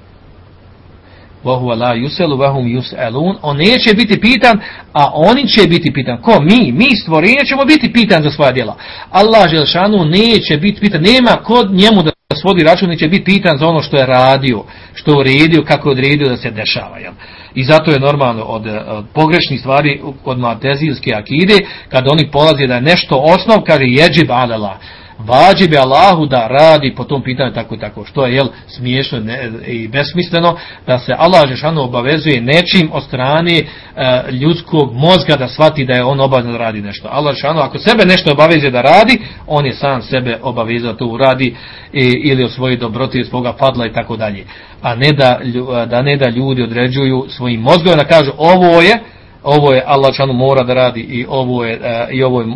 Vahu la yuselu, vahum yuselun. On neće biti pitan, a oni će biti pitan. Ko? Mi. Mi stvorenje ćemo biti pitan za svoja djela. Allah Želešanuhu neće biti pitan. Nema kod njemu da svodi račun će biti pitan za ono što je radio, što je uredio, kako je odredio da se dešava. Jel? I zato je normalno od, od pogrešnih stvari kod matezijske akide, kada oni polaze da je nešto osnov, kaže jeđib alela vađi bi Allahu da radi po tom pitanju tako i tako, što je jel, smiješno i besmisleno, da se Allah Žešanu obavezuje nečim od strane e, ljudskog mozga da shvati da je on obavezan da radi nešto. Allah Žešanu ako sebe nešto obavezuje da radi, on je sam sebe obavezao da to uradi i, ili osvoji dobroti svoga padla i tako dalje. A ne da, da ne da ljudi određuju svojim mozgom da kažu ovo je ovo je Allah mora da radi i ovo je, uh, i ovo je uh,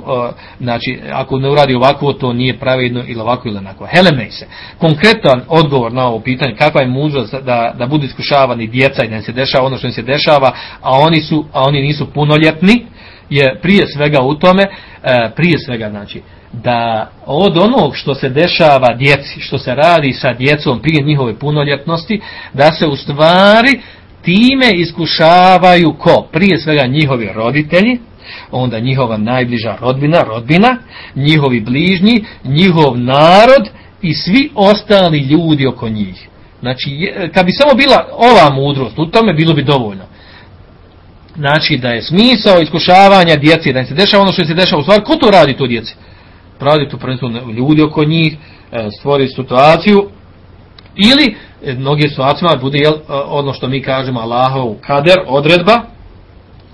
znači ako ne uradi ovako to nije pravedno ili ovako ili onako. Helemej se. Konkretan odgovor na ovo pitanje kakva je mudrost da, da budu iskušavani djeca i da se dešava ono što im se dešava, a oni su a oni nisu punoljetni je prije svega u tome, uh, prije svega znači da od onog što se dešava djeci, što se radi sa djecom prije njihove punoljetnosti, da se u stvari time iskušavaju ko? Prije svega njihovi roditelji, onda njihova najbliža rodbina, rodbina, njihovi bližnji, njihov narod i svi ostali ljudi oko njih. Znači, kad bi samo bila ova mudrost, u tome bilo bi dovoljno. Znači, da je smisao iskušavanja djeci, da se dešava ono što se dešava u stvari, ko to radi to djeci? Pravi to prvenstveno ljudi oko njih, e, stvori situaciju, ili E, mnoge situacijama bude jel, ono što mi kažemo Allahov kader, odredba,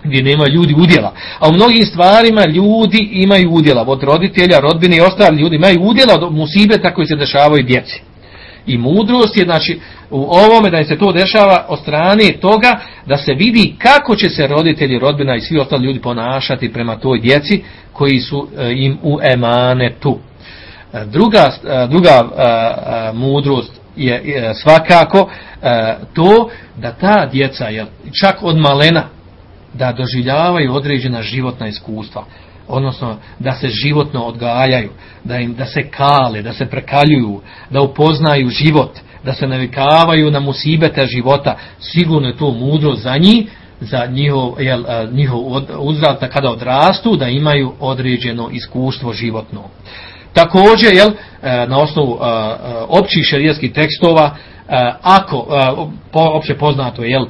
gdje nema ljudi udjela. A u mnogim stvarima ljudi imaju udjela. Od roditelja, rodbine i ostali ljudi imaju udjela od musibeta koji se dešavaju djeci. I mudrost je, znači, u ovome da se to dešava od strane toga da se vidi kako će se roditelji, rodbina i svi ostali ljudi ponašati prema toj djeci koji su e, im u emane tu. E, druga, druga mudrost je, je svakako e, to da ta djeca je čak od malena da doživljavaju određena životna iskustva odnosno da se životno odgajaju da im da se kale, da se prekaljuju da upoznaju život da se navikavaju na musibete života sigurno je to mudro za njih za njihov, jel, njihov uzrat kada odrastu da imaju određeno iskustvo životno također jel, na osnovu općih šerijskih tekstova ako opće poznato je jel,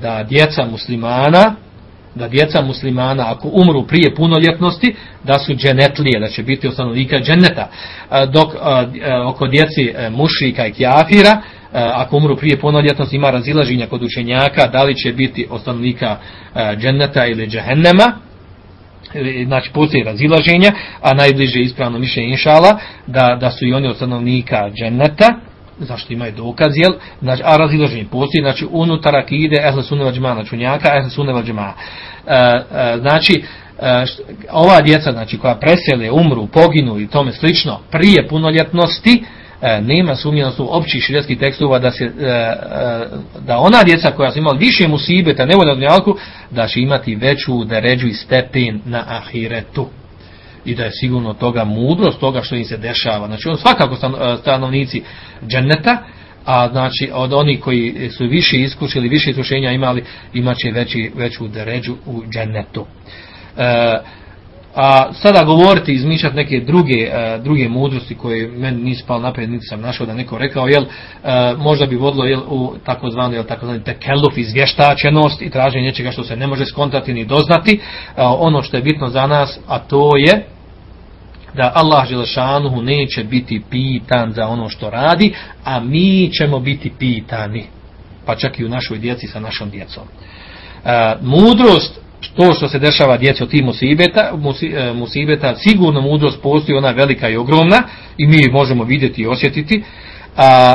da djeca muslimana da djeca muslimana ako umru prije punoljetnosti da su dženetlije, da će biti ustanovnika dženeta. Dok oko djeci e, mušika i kjafira ako umru prije punoljetnosti ima razilaženja kod učenjaka da li će biti ustanovnika dženeta ili džehennema znači postoji razilaženja a najbliže ispravno mišljenje inšala da, da su i oni stanovnika dženeta zašto imaju dokaz, jel? Znači, a razilaženje postoji, znači unutar akide ehle suneva džema, znači unjaka ehle džema. E, e, znači, e, ova djeca, znači, koja presele, umru, poginu i tome slično, prije punoljetnosti, e, nema sumnje na općih širijskih tekstova da se e, e, da ona djeca koja su imala više musibeta, nevolja dunjalku, da će imati veću deređu i stepen na ahiretu i da je sigurno toga mudrost toga što im se dešava. Znači on svakako e, stanovnici dženneta, a znači od onih koji su više iskušili, više iskušenja imali, imaće veći, veću deređu u džennetu. E, a sada govoriti, izmišljati neke druge, e, druge mudrosti koje meni nisu palo naprijed, niti sam našao da neko rekao, jel, e, možda bi vodilo jel, u takozvani, jel, takozvani tekeluf, izvještačenost i traženje nečega što se ne može skontati ni doznati. E, ono što je bitno za nas, a to je da Allah Želešanuhu neće biti pitan za ono što radi, a mi ćemo biti pitani, pa čak i u našoj djeci sa našom djecom. Mudrost to što se dešava djeci od tih musibeta, e, musibeta, sigurno mudrost postoji, ona velika i ogromna i mi možemo vidjeti i osjetiti. A,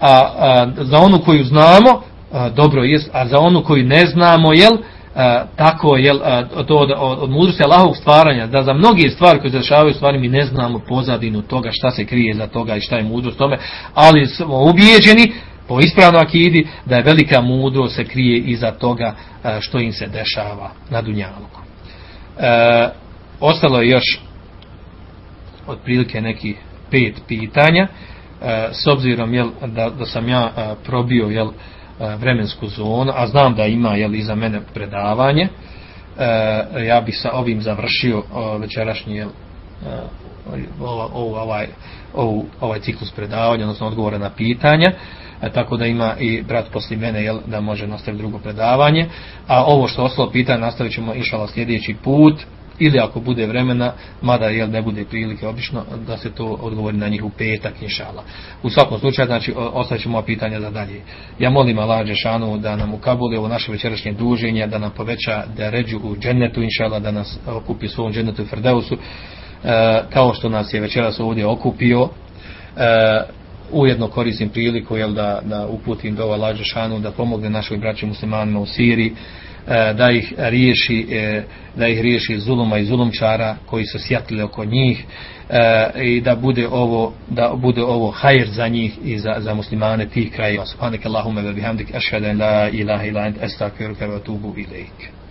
a, a za onu koju znamo, a, dobro jest, a za onu koju ne znamo, jel, a, tako jel, to od, od, od mudrosti Allahovog stvaranja, da za mnoge stvari koje se dešavaju stvari mi ne znamo pozadinu toga šta se krije za toga i šta je mudrost tome, ali smo ubijeđeni po ispravno akidi da je velika mudro se krije iza toga e, što im se dešava na Dunjaluku. E, ostalo je još otprilike neki pet pitanja e, s obzirom jel, da, da sam ja e, probio jel, e, vremensku zonu, a znam da ima jel, iza mene predavanje e, ja bi sa ovim završio o, večerašnji jel, ovaj, ovaj, ovaj ciklus predavanja, odnosno odgovore na pitanja e, tako da ima i brat posli mene jel, da može nastaviti drugo predavanje a ovo što ostalo pitanje nastavit ćemo išala sljedeći put ili ako bude vremena, mada jel ne bude prilike obično, da se to odgovori na njih u petak, inšala. U svakom slučaju, znači, ostavit ćemo pitanja za dalje. Ja molim Allah Đešanu da nam ukabuli ovo naše večerašnje duženje, da nam poveća da ređu u džennetu, inšala, da nas okupi svom džennetu i Frdeusu, e, kao što nas je večeras ovdje okupio, e, ujedno koristim priliku jel, da, da uputim do Lađe Šanu da pomogne našoj braći muslimanima u Siriji e, da ih riješi e, da ih riješi zuluma i zulumčara koji su sjatili oko njih e, i da bude ovo da bude ovo hajr za njih i za, za muslimane tih krajeva. Subhanaka allahumma wa bihamdik ashhadu an la ilaha illa anta astaghfiruka wa atubu ilaik